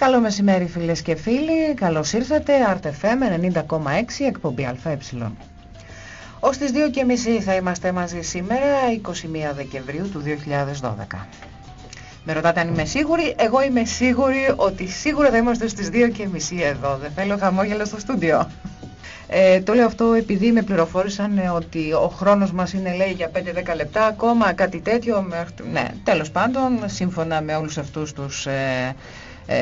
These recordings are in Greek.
Καλό μεσημέρι φίλες και φίλοι, καλώς ήρθατε, RTFM 90,6 εκπομπή ΑΕ. Ως τις 2.30 θα είμαστε μαζί σήμερα, 21 Δεκεμβρίου του 2012. Με ρωτάτε αν είμαι σίγουρη, εγώ είμαι σίγουρη ότι σίγουρα θα είμαστε στις 2.30 εδώ, δεν θέλω χαμόγελο στο στούντιο. Ε, το λέω αυτό επειδή με πληροφόρησαν ε, ότι ο χρόνος μας είναι λέει για 5-10 λεπτά ακόμα κάτι τέτοιο. Ναι, τέλος πάντων, σύμφωνα με όλους αυτούς τους ε, ε,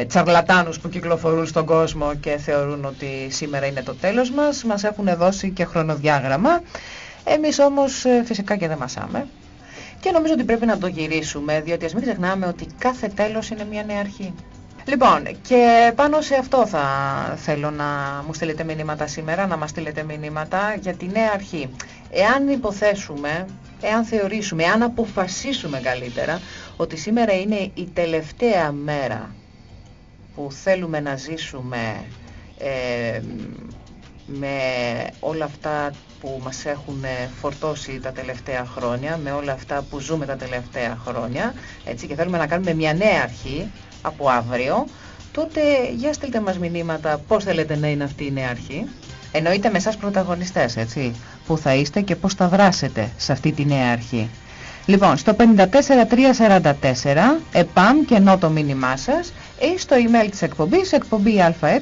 τσαρλατάνους που κυκλοφορούν στον κόσμο και θεωρούν ότι σήμερα είναι το τέλος μας, μας έχουν δώσει και χρονοδιάγραμμα. Εμείς όμως ε, φυσικά και δεν μασάμε. Και νομίζω ότι πρέπει να το γυρίσουμε, διότι ας μην ξεχνάμε ότι κάθε τέλος είναι μια νέα αρχή. Λοιπόν, και πάνω σε αυτό θα θέλω να μου στείλετε μηνύματα σήμερα, να μας στείλετε μηνύματα για τη νέα αρχή. Εάν υποθέσουμε, εάν θεωρήσουμε, εάν αποφασίσουμε καλύτερα ότι σήμερα είναι η τελευταία μέρα που θέλουμε να ζήσουμε ε, με όλα αυτά που μας έχουν φορτώσει τα τελευταία χρόνια, με όλα αυτά που ζούμε τα τελευταία χρόνια, έτσι, και θέλουμε να κάνουμε μια νέα αρχή από αύριο, τότε για στείλτε μας μηνύματα πώς θέλετε να είναι αυτή η νέα αρχή. Εννοείται με εσάς πρωταγωνιστές, έτσι, που θα είστε και πώς θα δράσετε σε αυτή τη νέα αρχή. Λοιπόν, στο 54344 επαμ και ενώ το μήνυμά σας ή στο email της εκπομπής εκπομπή αε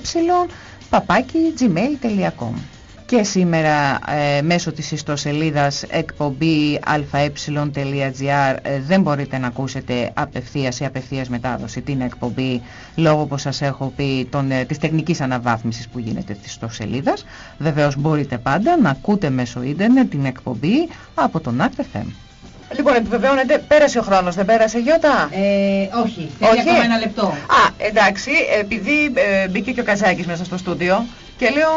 παπάκι gmail.com και σήμερα ε, μέσω της ιστοσελίδας εκπομπή αε.gr ε, δεν μπορείτε να ακούσετε απευθείας ή απευθείας μετάδοση την εκπομπή λόγω όπως σας έχω πει των, ε, της τεχνικής αναβάθμισης που γίνεται της ιστοσελίδας. Βεβαίως μπορείτε πάντα να ακούτε μέσω ίντερνετ την εκπομπή από τον ArtFM. Λοιπόν, επιβεβαιώνεται, πέρασε ο χρόνος, δεν πέρασε Γιώτα; Ε, όχι, θέλει ακόμα ένα λεπτό. Α, εντάξει, επειδή ε, μπήκε και ο Καζάκης μέσα στο στούντιο και λέω,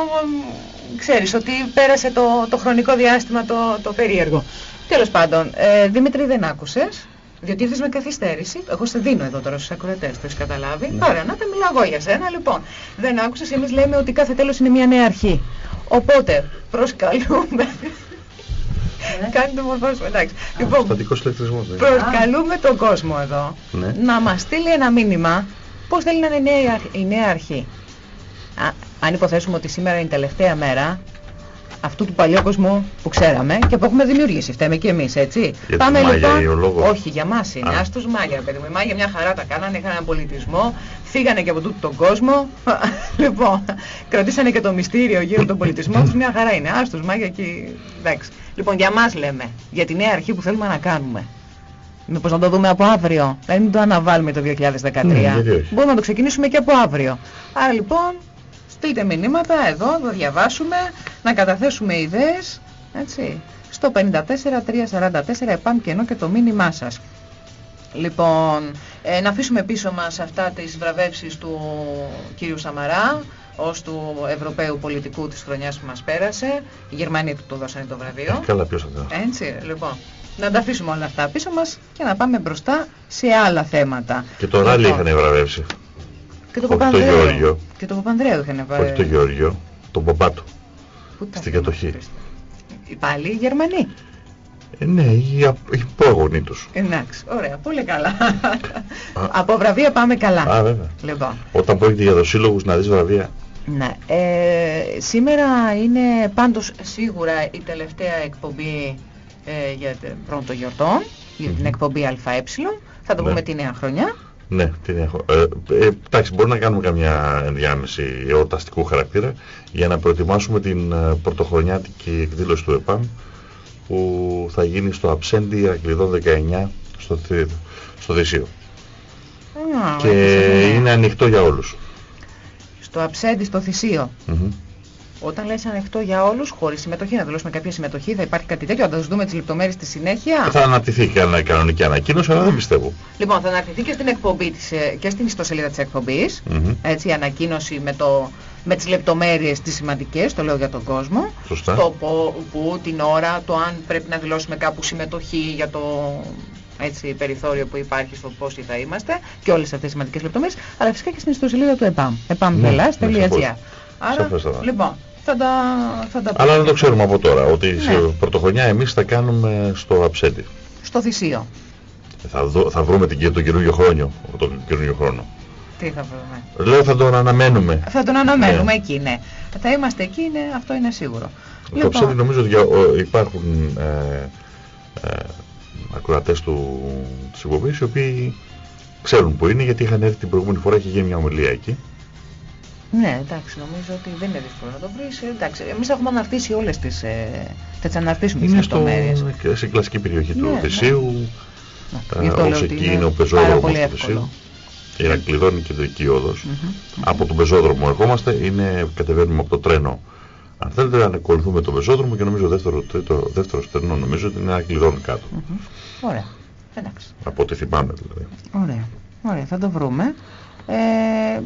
ξέρεις ότι πέρασε το, το χρονικό διάστημα το, το περίεργο. Τέλος πάντων, ε, Δημήτρη δεν άκουσες. Διότι ήρθες με καθυστέρηση. Εγώ σε δίνω εδώ τώρα στους ακροατές, το έχεις καταλάβει. Ναι. Ωραία, να τα μιλάω εγώ για σένα. Λοιπόν, δεν άκουσες, εμείς λέμε ότι κάθε τέλος είναι μια νέα αρχή. Οπότε, προσκαλούμε ναι. Κάνει το μορφώσιμο. Εντάξει. Λοιπόν, ηλεκτρισμός. Ναι. Προκαλούμε τον κόσμο εδώ ναι. να μας στείλει ένα μήνυμα πώς θέλει να είναι η νέα, η νέα αρχή. Α, αν υποθέσουμε ότι σήμερα είναι η τελευταία μέρα αυτού του παλιού κόσμου που ξέραμε και που έχουμε δημιουργήσει. Φταίμε και εμείς, έτσι. Για Πάμε λοιπόν. Όχι, για μας είναι. Α τους μάγια, παιδί μου. Οι μάγια μια χαρά τα κάνανε, είχαν έναν πολιτισμό, φύγανε και από τούτο τον κόσμο. λοιπόν, κρατήσανε και το μυστήριο γύρω τον πολιτισμό τους, μια χαρά είναι. Α τους μάγια εκεί. Εντάξει. Λοιπόν, για μας λέμε, για τη νέα αρχή που θέλουμε να κάνουμε. Μήπως να το δούμε από αύριο, δηλαδή μην το αναβάλουμε το 2013. Ναι, Μπορούμε να το ξεκινήσουμε και από αύριο. Άρα λοιπόν, στείλτε μηνύματα εδώ, να διαβάσουμε, να καταθέσουμε ιδέες, έτσι. Στο 54344 επάνω και ενώ και το μήνυμά σας. Λοιπόν, ε, να αφήσουμε πίσω μας αυτά τις βραβεύσεις του κύριου Σαμαρά, ως του Ευρωπαίου πολιτικού της χρονιάς που μας πέρασε. Οι Γερμανοί του το δώσανε το βραβείο. Ε, καλά ποιος θα Έτσι, λοιπόν. Να τα αφήσουμε όλα αυτά πίσω μας και να πάμε μπροστά σε άλλα θέματα. Και το ράλι λοιπόν, είχαν βραβεύσει. Και το Παπανδρέου. Και το Παπανδρέου είχαν βραβεύσει. Όχι το Γεώργιο, τον Παπάτο. Στην κατοχή. Πάλι οι Γερμανοί. Ε, ναι, οι, οι πρόγονοι τους. Εντάξει, ωραία, πολύ καλά. Από βραβεία πάμε καλά. Α, βέβαια. Λοιπόν. Όταν πρόκειται για δοσύλλογους να δεις βραβεία. Ναι. Ε, σήμερα είναι πάντως σίγουρα η τελευταία εκπομπή ε, για πρώτο γιορτών, για την εκπομπή ΑΕ. Θα το ναι. πούμε τη νέα χρονιά. Ναι, την έχω. Ε, ε, εντάξει, μπορούμε να κάνουμε καμιά ενδιάμεση εορταστικού χαρακτήρα για να προετοιμάσουμε την ε, πρωτοχρονιάτικη εκδήλωση του ΕΠΑΜ που θα γίνει στο Αψέντι Ακλειδών 19 στο, στο Δυσίο. και είναι ανοιχτό για όλους. Στο Αψέντι στο Θησίο. Όταν λες ανοιχτό για όλους, χωρίς συμμετοχή, να δηλώσουμε κάποια συμμετοχή, θα υπάρχει κάτι τέτοιο, θα τους δούμε τις λεπτομέρειες στη συνέχεια. Θα αναρτηθεί και ένα κανονική ανακοίνωση, αλλά δεν πιστεύω. Λοιπόν, θα αναρτηθεί και στην εκπομπή της, ε, και στην ιστοσελίδα της εκπομπής, έτσι, η ανακοίνωση με το με τις λεπτομέρειες τις σημαντικές, το λέω για τον κόσμο. Σωστά. Το που, την ώρα, το αν πρέπει να δηλώσουμε κάπου συμμετοχή για το έτσι, περιθώριο που υπάρχει στο πόσοι θα είμαστε και όλες αυτές τις σημαντικές λεπτομέρειες, αλλά φυσικά και στην ιστοσελίδα του ΕΠΑΜ, epam.gr. Ναι, Άρα, λοιπόν, θα τα, θα τα Αλλά να το ξέρουμε από τώρα, ότι ναι. σε πρωτοχρονιά εμείς θα κάνουμε στο Αψέντη. Στο Θησίο. Θα, δω, θα βρούμε την, τον καινούργιο χρόνο, τον καινούργιο χρόνο. Τι θα βρούμε. Λέω θα τον αναμένουμε. Θα τον αναμένουμε, ναι. εκεί ναι. Θα είμαστε εκεί, ναι, αυτό είναι σίγουρο. Λοιπόν. Το νομίζω ότι υπάρχουν ε, ε, ακροατές του, της εκπομπής οι οποίοι ξέρουν που είναι γιατί είχαν έρθει την προηγούμενη φορά και γίνει μια ομιλία εκεί. Ναι, εντάξει, νομίζω ότι δεν είναι δύσκολο να το βρεις. Εντάξει, εμείς έχουμε αναρτήσει όλες τις, ε, θα τις αναρτήσουμε τις λεπτομέρειες. Είναι στην κλασική περιοχή του ναι, Θησίου, ναι. ε, ως εκεί είναι ο πεζόδρομος του Θησίου. Η Ηρακλειδόνη και το εκεί όδος. Mm -hmm. Από τον πεζόδρομο ερχόμαστε, είναι, κατεβαίνουμε από το τρένο. Αν θέλετε να ακολουθούμε το πεζόδρομο και νομίζω δεύτερο, τρίτο, δεύτερο στερνό νομίζω ότι είναι Ηρακλειδόνη κάτω. Mm -hmm. Ωραία. Εντάξει. Από ό,τι θυμάμαι δηλαδή. Ωραία. Ωραία, θα το βρούμε. Ε,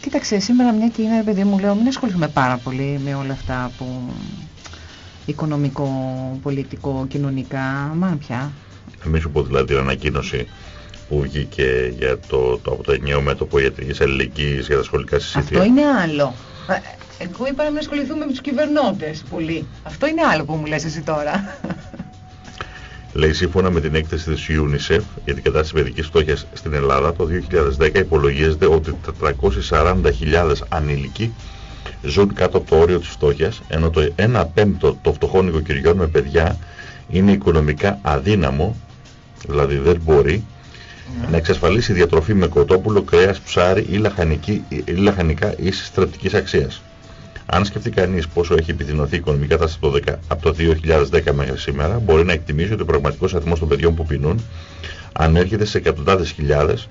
κοίταξε, σήμερα μια και είναι παιδί μου λέω μην ασχοληθούμε πάρα πολύ με όλα αυτά που οικονομικό, πολιτικό, κοινωνικά, μα πια. Εμείς σου πω δηλαδή την ανακοίνωση που βγήκε για το, το, από το ενιαίο μέτωπο ιατρικής αλληλεγγύης για τα σχολικά συσίτια. Αυτό είναι άλλο. Ε, εγώ είπα να μην ασχοληθούμε με τους κυβερνώντες πολύ. Αυτό είναι άλλο που μου λες εσύ τώρα. Λέει σύμφωνα με την έκθεση της UNICEF για την κατάσταση παιδικής φτώχειας στην Ελλάδα το 2010 υπολογίζεται ότι 440.000 ανήλικοι ζουν κάτω από το όριο της φτώχειας ενώ το 1 πέμπτο των φτωχών οικοκυριών με παιδιά είναι οικονομικά αδύναμο δηλαδή δεν μπορεί να εξασφαλίσει διατροφή με κοτόπουλο, κρέας, ψάρι ή, λαχανική, ή λαχανικά ίσης στρατικής αξίας. Αν σκεφτεί κανείς πόσο έχει επιδεινωθεί η οικονομική κατάσταση από το 2010 μέχρι σήμερα, μπορεί να εκτιμήσει ότι ο πραγματικός αριθμός των παιδιών που πεινούν ανέρχεται σε εκατοντάδες χιλιάδες,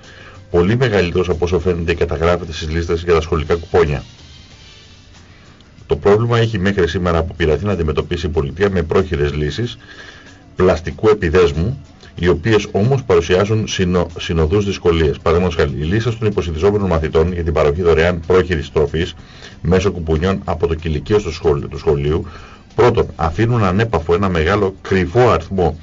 πολύ μεγαλύτερος από όσο φαίνεται καταγράφεται στις λίστες για τα σχολικά κουπόνια. Το πρόβλημα έχει μέχρι σήμερα αποπειραθεί να αντιμετωπίσει η πολιτεία με πρόχειρες λύσεις πλαστικού επιδέσμου οι οποίες όμως παρουσιάζουν συνο, συνοδούς δυσκολίες. Παραδείγματος χάρη, οι λύσει των υποσυντιζόμενων μαθητών για την παροχή δωρεάν πρόχειρη τροφή μέσω κουμπουνιών από το κηλικείο στο σχολείο, του σχολείου, πρώτον, αφήνουν ανέπαφο ένα μεγάλο κρυφό αριθμό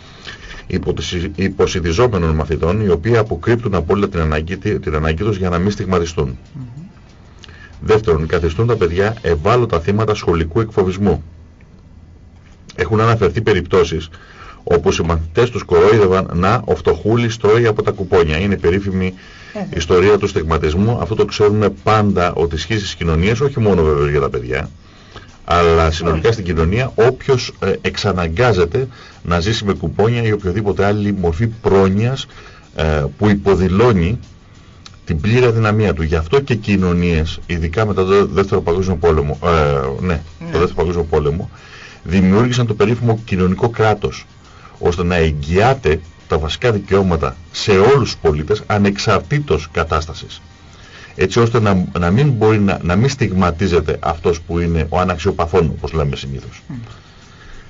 υποσυντιζόμενων μαθητών, οι οποίοι αποκρύπτουν απόλυτα την ανάγκη, την ανάγκη τους για να μην στιγματιστούν. Mm -hmm. Δεύτερον, καθιστούν τα παιδιά ευάλωτα θύματα σχολικού εκφοβισμού. Έχουν αναφερθεί περιπτώσεις όπως οι μαθητές τους κορόιδευαν να ο φτωχούλης τρώει από τα κουπόνια. Είναι περίφημη ε, ιστορία του στιγματισμού. Αυτό το ξέρουμε πάντα ότι ισχύει στις κοινωνίες, όχι μόνο βέβαια για τα παιδιά, αλλά συνολικά στην κοινωνία όποιος ε, εξαναγκάζεται να ζήσει με κουπόνια ή οποιοδήποτε άλλη μορφή πρόνοιας ε, που υποδηλώνει την πλήρη αδυναμία του. Γι' αυτό και κοινωνίες, ειδικά μετά το Δεύτερο Παγκόσμιο Πόλεμο, ε, ναι, ναι, το Δεύτερο Παγκόσμιο Πόλεμο, δημιούργησαν το περίφημο κοινωνικό κράτος ώστε να εγγυάται τα βασικά δικαιώματα σε όλους τους πολίτες ανεξαρτήτως κατάστασης. Έτσι ώστε να, να μην μπορεί να, να μην στιγματίζεται αυτός που είναι ο αναξιοπαθών όπως λέμε συνήθως.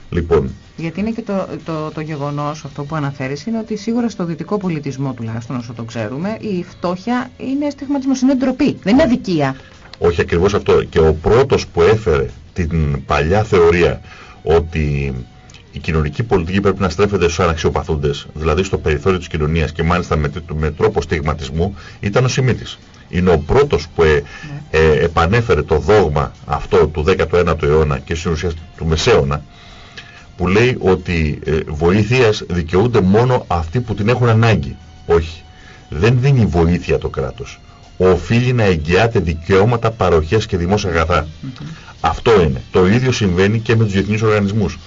Λοιπόν, γιατί είναι και το, το, το γεγονός αυτό που αναφέρεις είναι ότι σίγουρα στο δυτικό πολιτισμό τουλάχιστον όσο το ξέρουμε η φτώχεια είναι στιγματισμός, είναι ντροπή, δεν είναι αδικία. Όχι ακριβώς αυτό και ο πρώτος που έφερε την παλιά θεωρία ότι η κοινωνική πολιτική πρέπει να στρέφεται στους αναξιοπαθούντες, δηλαδή στο περιθώριο της κοινωνίας και μάλιστα με, με τρόπο στιγματισμού, ήταν ο Σιμίτης. Είναι ο πρώτος που ε, ε, επανέφερε το δόγμα αυτό του 19ου αιώνα και στην ουσία του Μεσαίωνα, που λέει ότι ε, βοήθειας δικαιούνται μόνο αυτοί που την έχουν ανάγκη. Όχι. Δεν δίνει βοήθεια το κράτος. Οφείλει να εγγυάται δικαιώματα, παροχές και δημόσια αγαθά. Αυτό είναι. Το ίδιο συμβαίνει και με τους διεθνείς οργανισμούς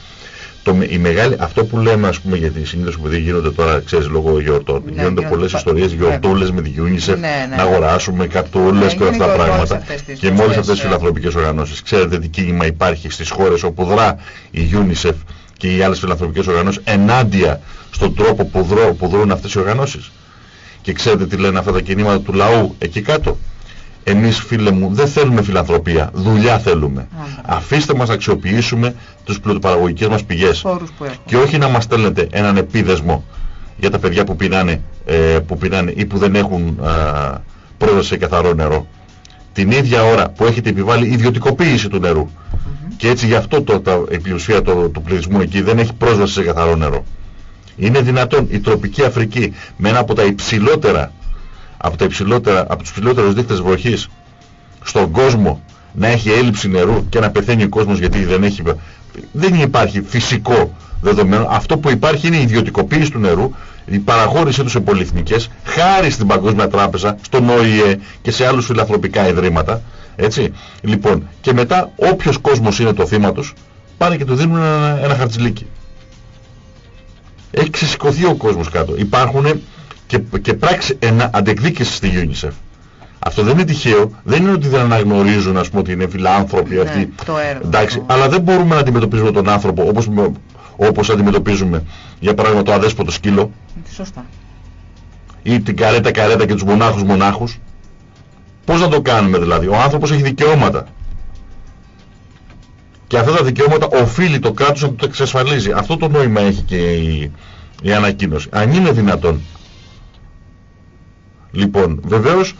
το, η μεγάλη, αυτό που λέμε ας πούμε γιατί συνήθως που δεν γίνονται τώρα ξέρεις λόγω γιορτών. Ναι, γίνονται πολλές ιστορίες γιορτούλες με τη UNICEF ναι, ναι. να αγοράσουμε καρτούλες και αυτά τα πράγματα. και με όλες αυτές τις φιλανθρωπικές οργανώσεις. Ξέρετε τι κίνημα υπάρχει στις χώρες όπου δρά η UNICEF και οι άλλες φιλανθρωπικές οργανώσεις ενάντια στον τρόπο που, δρώ, που δρούν αυτές οι οργανώσεις. Και ξέρετε τι λένε αυτά τα κινήματα του λαού εκεί κάτω; Εμείς φίλε μου δεν θέλουμε φιλανθρωπία, δουλειά θέλουμε. Αφήστε μας να αξιοποιήσουμε τους πλουτοπαραγωγικές μας πηγές. Και όχι να μας στέλνετε έναν επίδεσμο για τα παιδιά που πεινάνε, ε, που πεινάνε ή που δεν έχουν ε, πρόσβαση σε καθαρό νερό. Την ίδια ώρα που έχετε επιβάλει ιδιωτικοποίηση του νερού. Και έτσι γι' αυτό το, τα, η πλειοσφαίρα του, του πληθυσμού εκεί δεν έχει πρόσβαση σε καθαρό νερό. Είναι δυνατόν η τροπική Αφρική με ένα από τα υψηλότερα από, τα υψηλότερα, από τους υψηλότερους δείκτες βροχής στον κόσμο να έχει έλλειψη νερού και να πεθαίνει ο κόσμος γιατί δεν έχει... Δεν υπάρχει φυσικό δεδομένο. Αυτό που υπάρχει είναι η ιδιωτικοποίηση του νερού η παραχώρησή τους σε πολυεθνικές, χάρη στην Παγκόσμια Τράπεζα, στον ΟΗΕ και σε άλλους φιλανθρωπικά ιδρύματα. Έτσι. Λοιπόν, και μετά όποιος κόσμος είναι το θύμα τους, πάνε και του δίνουν ένα, ένα χαρτζηλίκι. Έχει ξεσηκωθεί ο κόσμος κάτω. Υπάρχουν και, και πράξει ένα αντεκδίκηση στη UNICEF. Αυτό δεν είναι τυχαίο. Δεν είναι ότι δεν αναγνωρίζουν ας πούμε, ότι είναι φιλάνθρωποι Ναι, αυτοί. το έργο. Εντάξει, αλλά δεν μπορούμε να αντιμετωπίζουμε τον άνθρωπο όπως, όπως αντιμετωπίζουμε για παράδειγμα το αδέσποτο σκύλο Σωστά. ή την καρέτα καρέτα και τους μονάχους μονάχους. Πώς να το κάνουμε δηλαδή; Ο άνθρωπος έχει δικαιώματα. Και αυτά τα δικαιώματα οφείλει το κράτος να το εξασφαλίζει. Αυτό το νόημα έχει και η, η ανακοίνωση. Αν είναι δυνατόν. Λοιπόν, βεβαίως,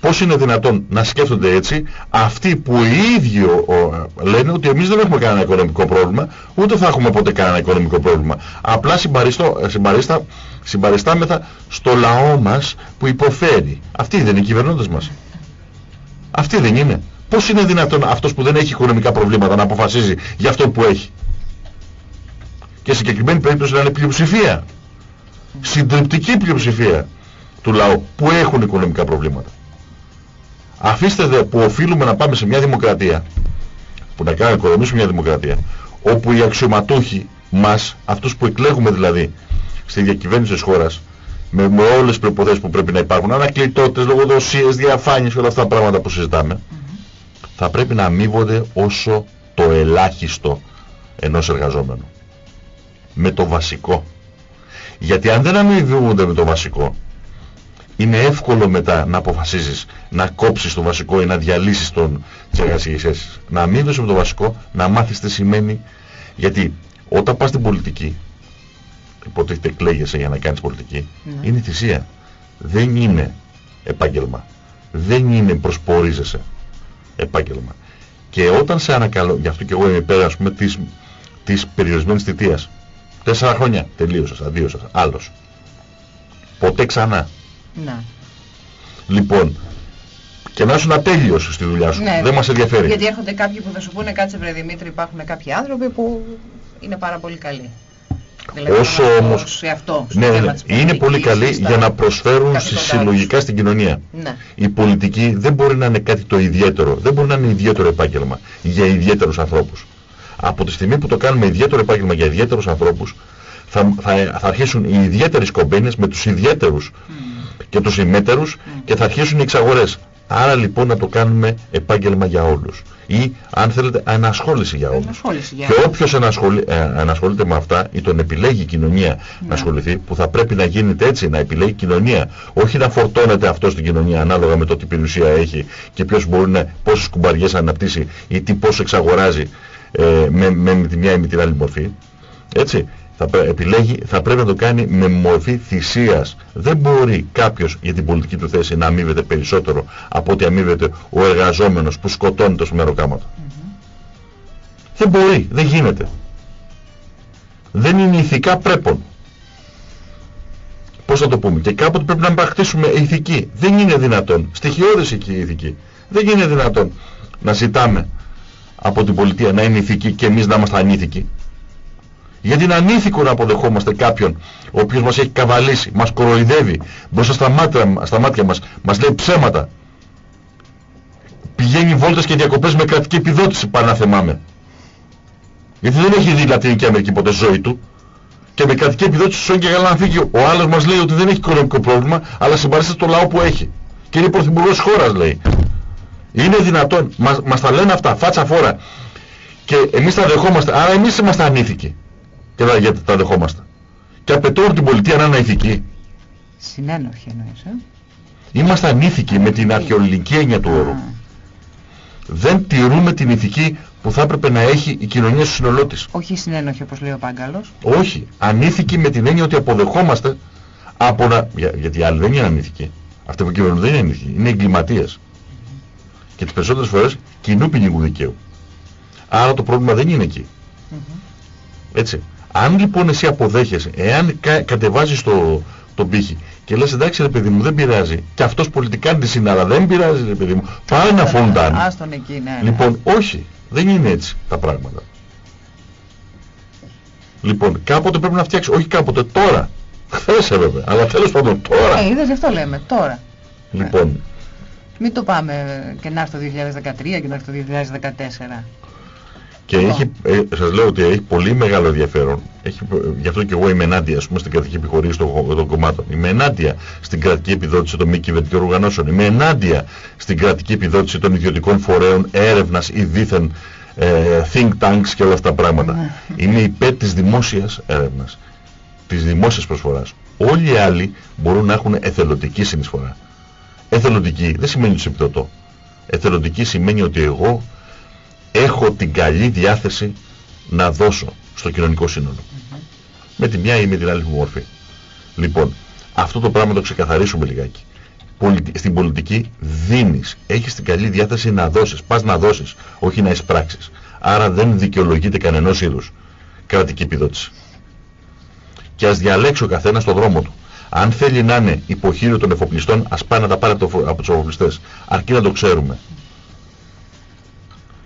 πώς είναι δυνατόν να σκέφτονται έτσι αυτοί που οι ίδιοι ο- ο- λένε ότι εμείς δεν έχουμε κανένα οικονομικό πρόβλημα, ούτε θα έχουμε ποτέ κανένα οικονομικό πρόβλημα. Απλά συμπαριστώ, συμπαρίστα, συμπαριστάμεθα στο λαό μας που υποφέρει. Αυτοί δεν είναι οι κυβερνώντες μας. Αυτοί δεν είναι. Πώς είναι δυνατόν αυτός που δεν έχει οικονομικά προβλήματα να αποφασίζει για αυτό που έχει; Και σε συγκεκριμένη περίπτωση να είναι πλειοψηφία. Συντριπτική πλειοψηφία του λαού που έχουν οικονομικά προβλήματα. Αφήστε δε που οφείλουμε να πάμε σε μια δημοκρατία που να κάνουμε οικονομήσουμε μια δημοκρατία όπου οι αξιωματούχοι μας, αυτούς που εκλέγουμε δηλαδή στη διακυβέρνηση της χώρας με, με όλες τις προϋποθέσεις που πρέπει να υπάρχουν ανακλητότητες, λογοδοσίες, διαφάνειες και όλα αυτά τα πράγματα που συζητάμε θα πρέπει να αμείβονται όσο το ελάχιστο ενός εργαζόμενου με το βασικό γιατί αν δεν αμοιβούνται με το βασικό είναι εύκολο μετά να αποφασίζεις να κόψεις το βασικό ή να διαλύσεις τον, τις εργασίες σχέσεις. Να αμείβεσαι με το βασικό, να μάθεις τι σημαίνει. Γιατί όταν πας στην πολιτική, υποτίθεται εκλέγεσαι για να κάνεις πολιτική, Ναι. είναι θυσία. Δεν είναι επάγγελμα. Δεν είναι προσπορίζεσαι επάγγελμα. Και όταν σε ανακαλώ, γι' αυτό και εγώ είμαι υπέρ ας πούμε της, της περιορισμένης θητείας. Τέσσερα χρόνια τελείωσες, αδείο σας, άλλος. Ποτέ ξανά. Να. Λοιπόν, και να είσαι ατέλειος στη δουλειά σου. Ναι, Δεν μας ενδιαφέρει. Γιατί έρχονται κάποιοι που θα σου πούνε κάτσε βρε Δημήτρη υπάρχουν κάποιοι άνθρωποι που είναι πάρα πολύ καλοί. Δηλαδή, Όσο ο όμως- άνθρωπος σε αυτό, στο Ναι, ναι, θέμα ναι. της Είναι πολιτικής, πολύ καλή στα για να προσφέρουν καθήκοντά συ- συλλογικά στην κοινωνία. Ναι. Η πολιτική δεν μπορεί να είναι κάτι το ιδιαίτερο. Δεν μπορεί να είναι ιδιαίτερο επάγγελμα για ιδιαίτερους ανθρώπους. Από τη στιγμή που το κάνουμε ιδιαίτερο επάγγελμα για ιδιαίτερους ανθρώπους, θα, θα, θα αρχίσουν οι ιδιαίτερες κομπίνες με τους ιδιαίτερους και τους ημέτερους και θα αρχίσουν οι εξαγορές. Άρα λοιπόν να το κάνουμε επάγγελμα για όλους. Ή αν θέλετε ανασχόληση για όλους. Ενασχόληση για Και όποιος ανασχολεί, ε, ανασχολείται με αυτά ή τον επιλέγει η κοινωνία να ασχοληθεί, που θα πρέπει να γίνεται έτσι, να επιλέγει η κοινωνία. Όχι να φορτώνεται αυτό στην κοινωνία ανάλογα με το τι περιουσία έχει και ποιος μπορεί να, πόσες κουμπαριές αναπτύσσει ή τι πόσο εξαγοράζει ε, με, με, με τη μια ή με την άλλη μορφή. Έτσι. Θα, πρέ- επιλέγει, θα πρέπει να το κάνει με μορφή θυσίας. Δεν μπορεί κάποιος για την πολιτική του θέση να αμείβεται περισσότερο από ότι αμείβεται ο εργαζόμενος που σκοτώνεται στο μεροκάματο. Δεν μπορεί, δεν γίνεται. Δεν είναι ηθικά πρέπον. Πώς θα το πούμε. Και κάποτε πρέπει να μπαχτίσουμε ηθική. Δεν είναι δυνατόν. Στοιχειώδης εκεί η ηθική. Δεν είναι δυνατόν να ζητάμε από την πολιτεία να είναι ηθική και εμείς να είμαστε ανήθικοι. Γιατί είναι ανήθικο να αποδεχόμαστε κάποιον ο οποίος μας έχει καβαλήσει, μας κοροϊδεύει μπροστά στα μάτια, στα μάτια μας, μας λέει ψέματα. Πηγαίνει βόλτες και διακοπές με κρατική επιδότηση πανάθεμάμε. Γιατί δεν έχει δει Λατινική Αμερική ποτέ στη ζωή του. Και με κρατική επιδότηση σου και καλά να φύγει. Ο άλλος μας λέει ότι δεν έχει οικονομικό πρόβλημα, αλλά συμπαρίσταται στο λαό που έχει. Και είναι πρωθυπουργός της χώρας λέει. Είναι δυνατόν, μας, μας τα λένε αυτά, φάτσα φόρα. Και εμείς τα δεχόμαστε, άρα εμείς είμαστε ανήθικοι. Και τα, γιατί τα δεχόμαστε. Και απαιτούν την πολιτεία να είναι ηθική. Συνένοχη εννοείς, ε; Είμαστε ανήθικοι με την αρχαιολογική έννοια του όρου. Α, Δεν τηρούμε την ηθική που θα έπρεπε να έχει η κοινωνία στο σύνολό της. Όχι συνένοχη όπως λέει ο Πάγκαλος. Όχι. Ανήθικοι με την έννοια ότι αποδεχόμαστε από να... Για, γιατί οι άλλοι δεν είναι ανήθικοι. Αυτοί που κυβερνούν δεν είναι ανήθικοι. Είναι εγκληματίες. Και τις περισσότερες φορές κοινού ποινικού δικαίου. Άρα το πρόβλημα δεν είναι εκεί. Έτσι. Αν λοιπόν εσύ αποδέχεσαι, εάν κα, κατεβάζεις το, τον πύχη και λες εντάξει ρε παιδί μου δεν πειράζει και αυτός πολιτικά της είναι αλλά δεν πειράζει ρε παιδί μου πάει να φοντάνει. Άστον εκεί, ναι. ναι. Λοιπόν, όχι. Δεν είναι έτσι τα πράγματα. Λοιπόν, κάποτε πρέπει να φτιάξεις, όχι κάποτε, τώρα Χθες έπρεπε. Αλλά τέλος πάντων τώρα. Ε, είδες, γι' αυτό λέμε. Τώρα. Λοιπόν. Μην το πάμε και να έρθει το 2013 και να έρθει το 2014. Και Λοιπόν. έχει, ε, σας λέω ότι έχει πολύ μεγάλο ενδιαφέρον. Έχει, ε, γι' αυτό και εγώ είμαι ενάντια ας πούμε, στην κρατική επιχορήγηση των, των κομμάτων. Είμαι ενάντια στην κρατική επιδότηση των μη κυβερνητικών οργανώσεων. Είμαι ενάντια στην κρατική επιδότηση των ιδιωτικών φορέων έρευνας ή δίθεν ε, think tanks και όλα αυτά τα πράγματα. Ναι. Είμαι υπέρ της δημόσιας έρευνας, της δημόσιας προσφοράς. Όλοι οι άλλοι μπορούν να έχουν εθελοντική συνεισφορά. Εθελοντική δεν σημαίνει ότι σε επιδοτώ. Εθελοντική σημαίνει ότι εγώ έχω την καλή διάθεση να δώσω στο κοινωνικό σύνολο. Με τη μια ή με την άλλη μορφή. Λοιπόν, αυτό το πράγμα το ξεκαθαρίσουμε λιγάκι. Πολιτι- Στην πολιτική δίνεις, έχεις την καλή διάθεση να δώσεις, πας να δώσεις, όχι να εισπράξεις. Άρα δεν δικαιολογείται κανενός είδους κρατική επιδότηση. Και ας διαλέξει ο καθένας το δρόμο του. Αν θέλει να είναι υποχείριο των εφοπλιστών, ας πάει να τα πάρει από, το, από τους εφοπλιστές. Αρκεί να το ξέρουμε.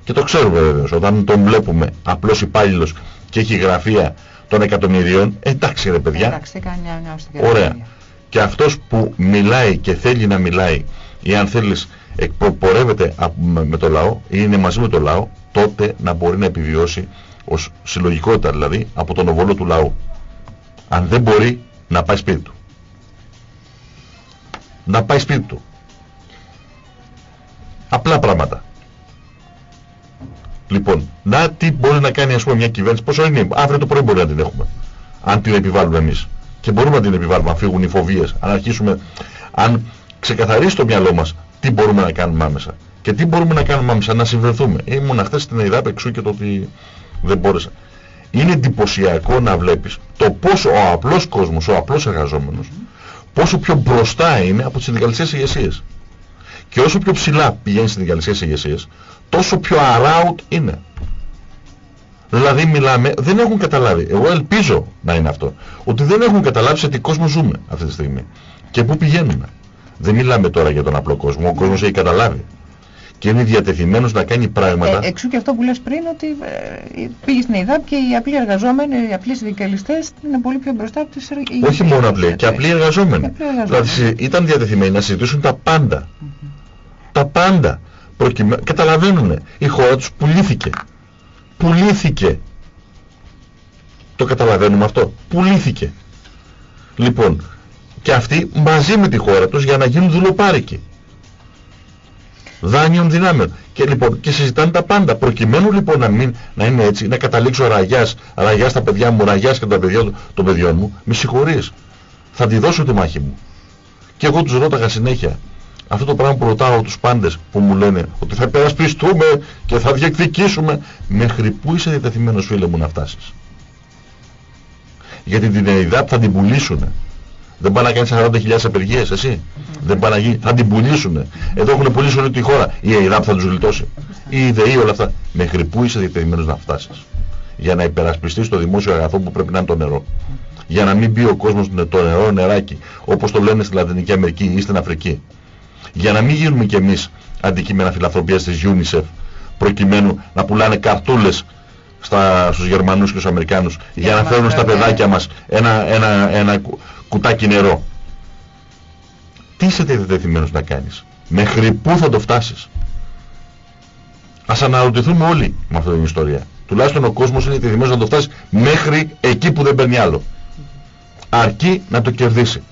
Και το ξέρουμε βεβαίως. Όταν τον βλέπουμε απλός υπάλληλος και έχει γραφεία των εκατομμυρίων, εντάξει ρε παιδιά, Εντάξει, τι κάνει μια μια στην ωραία. Γερμανία. Και αυτός που μιλάει και θέλει να μιλάει ή αν θέλεις εκπορεύεται απ- με με το λαό ή είναι μαζί με το λαό, τότε να μπορεί να επιβιώσει ως συλλογικότητα δηλαδή από τον οβόλο του λαού. Αν δεν μπορεί να πάει σπίτι του. Να πάει σπίτι του. Απλά πράγματα. Λοιπόν, να τι μπορεί να κάνει ας πούμε μια κυβέρνηση, πόσο είναι, αύριο το πρωί μπορεί να την έχουμε. Αν την επιβάλλουμε εμείς. Και μπορούμε να την επιβάλλουμε, αν φύγουν οι φοβίες, αν αρχίσουμε, αν ξεκαθαρίσει το μυαλό μας τι μπορούμε να κάνουμε άμεσα. Και τι μπορούμε να κάνουμε άμεσα, να συμβρεθούμε. Ήμουν χθες στην ΕΙΔΑΠ εξού και το ότι δεν μπόρεσα. Είναι εντυπωσιακό να βλέπεις το πόσο ο απλός κόσμος, ο απλός εργαζόμενος, πόσο πιο μπροστά είναι από τις συνδικαλιστικές ηγεσίες. Και όσο πιο ψηλά πηγαίνει στις συνδικαλιστικές ηγεσίες, τόσο πιο around είναι. Δηλαδή μιλάμε, δεν έχουν καταλάβει, εγώ ελπίζω να είναι αυτό, ότι δεν έχουν καταλάβει σε τι κόσμο ζούμε αυτή τη στιγμή και πού πηγαίνουμε. Δεν μιλάμε τώρα για τον απλό κόσμο, ο κόσμος έχει καταλάβει και είναι διατεθειμένος να κάνει πράγματα. Ε, εξού και αυτό που λες πριν ότι ε, πήγε στην ΕΙΔΑΠ και οι απλοί εργαζόμενοι, οι απλοί συνδικαλιστές είναι πολύ πιο μπροστά από τις εργ- όχι οι- μόνο οι- απλοί, και απλοί Και εργαζόμενοι. απλοί εργαζόμενοι. Δηλαδή συ- ήταν διατεθειμένοι να συζητήσουν τα πάντα. Τα πάντα. Προκειμέ... Καταλαβαίνουν. Η χώρα τους πουλήθηκε. Πουλήθηκε. Το καταλαβαίνουμε αυτό. Πουλήθηκε. Λοιπόν, και αυτοί μαζί με τη χώρα τους για να γίνουν δουλοπάρικοι. Δάνειων δυνάμεων. Και λοιπόν, και συζητάνε τα πάντα. Προκειμένου λοιπόν να, μην, να είναι έτσι, να καταλήξω ραγιάς, ραγιάς στα παιδιά μου, ραγιάς και τα παιδιά των- των παιδιών μου, με συγχωρείς. Θα τη δώσω τη μάχη μου. Και εγώ τους ρώταγα συνέχεια. Αυτό το πράγμα που ρωτάω τους πάντες που μου λένε ότι θα υπερασπιστούμε και θα διεκδικήσουμε. Μέχρι πού είσαι διατεθειμένος φίλε μου να φτάσεις; Γιατί την ΕΙΔΑΠ θα την πουλήσουν. Δεν πάει να κάνει 40.000 απεργίες εσύ. Δεν πάει να γίνει. Θα την πουλήσουν. Εδώ έχουν πουλήσει όλη τη χώρα. Η ΕΙΔΑΠ θα τους γλιτώσει. Η ΙΔΕΗ όλα αυτά. Μέχρι πού είσαι διατεθειμένος να φτάσεις; Για να υπερασπιστείς το δημόσιο αγαθό που πρέπει να είναι το νερό. Για να μην μπει ο κόσμος με το νερό νεράκι. Όπως το λένε στη Λατινική Αμερική ή στην Αφρική. Για να μην γίνουμε κι εμείς αντικείμενα φιλανθρωπίας της UNICEF προκειμένου να πουλάνε καρτούλες στα, στους Γερμανούς και στους Αμερικάνους για, να να μας φέρουν στα βραβεύουν. παιδάκια μας ένα, ένα, ένα κου- κουτάκι νερό. Τι είσαι διατεθειμένος να κάνεις; Μέχρι πού θα το φτάσεις; Ας αναρωτηθούμε όλοι με αυτή την ιστορία. Τουλάχιστον ο κόσμος είναι διατεθειμένος να το φτάσει μέχρι εκεί που δεν παίρνει άλλο. Αρκεί να το κερδίσει.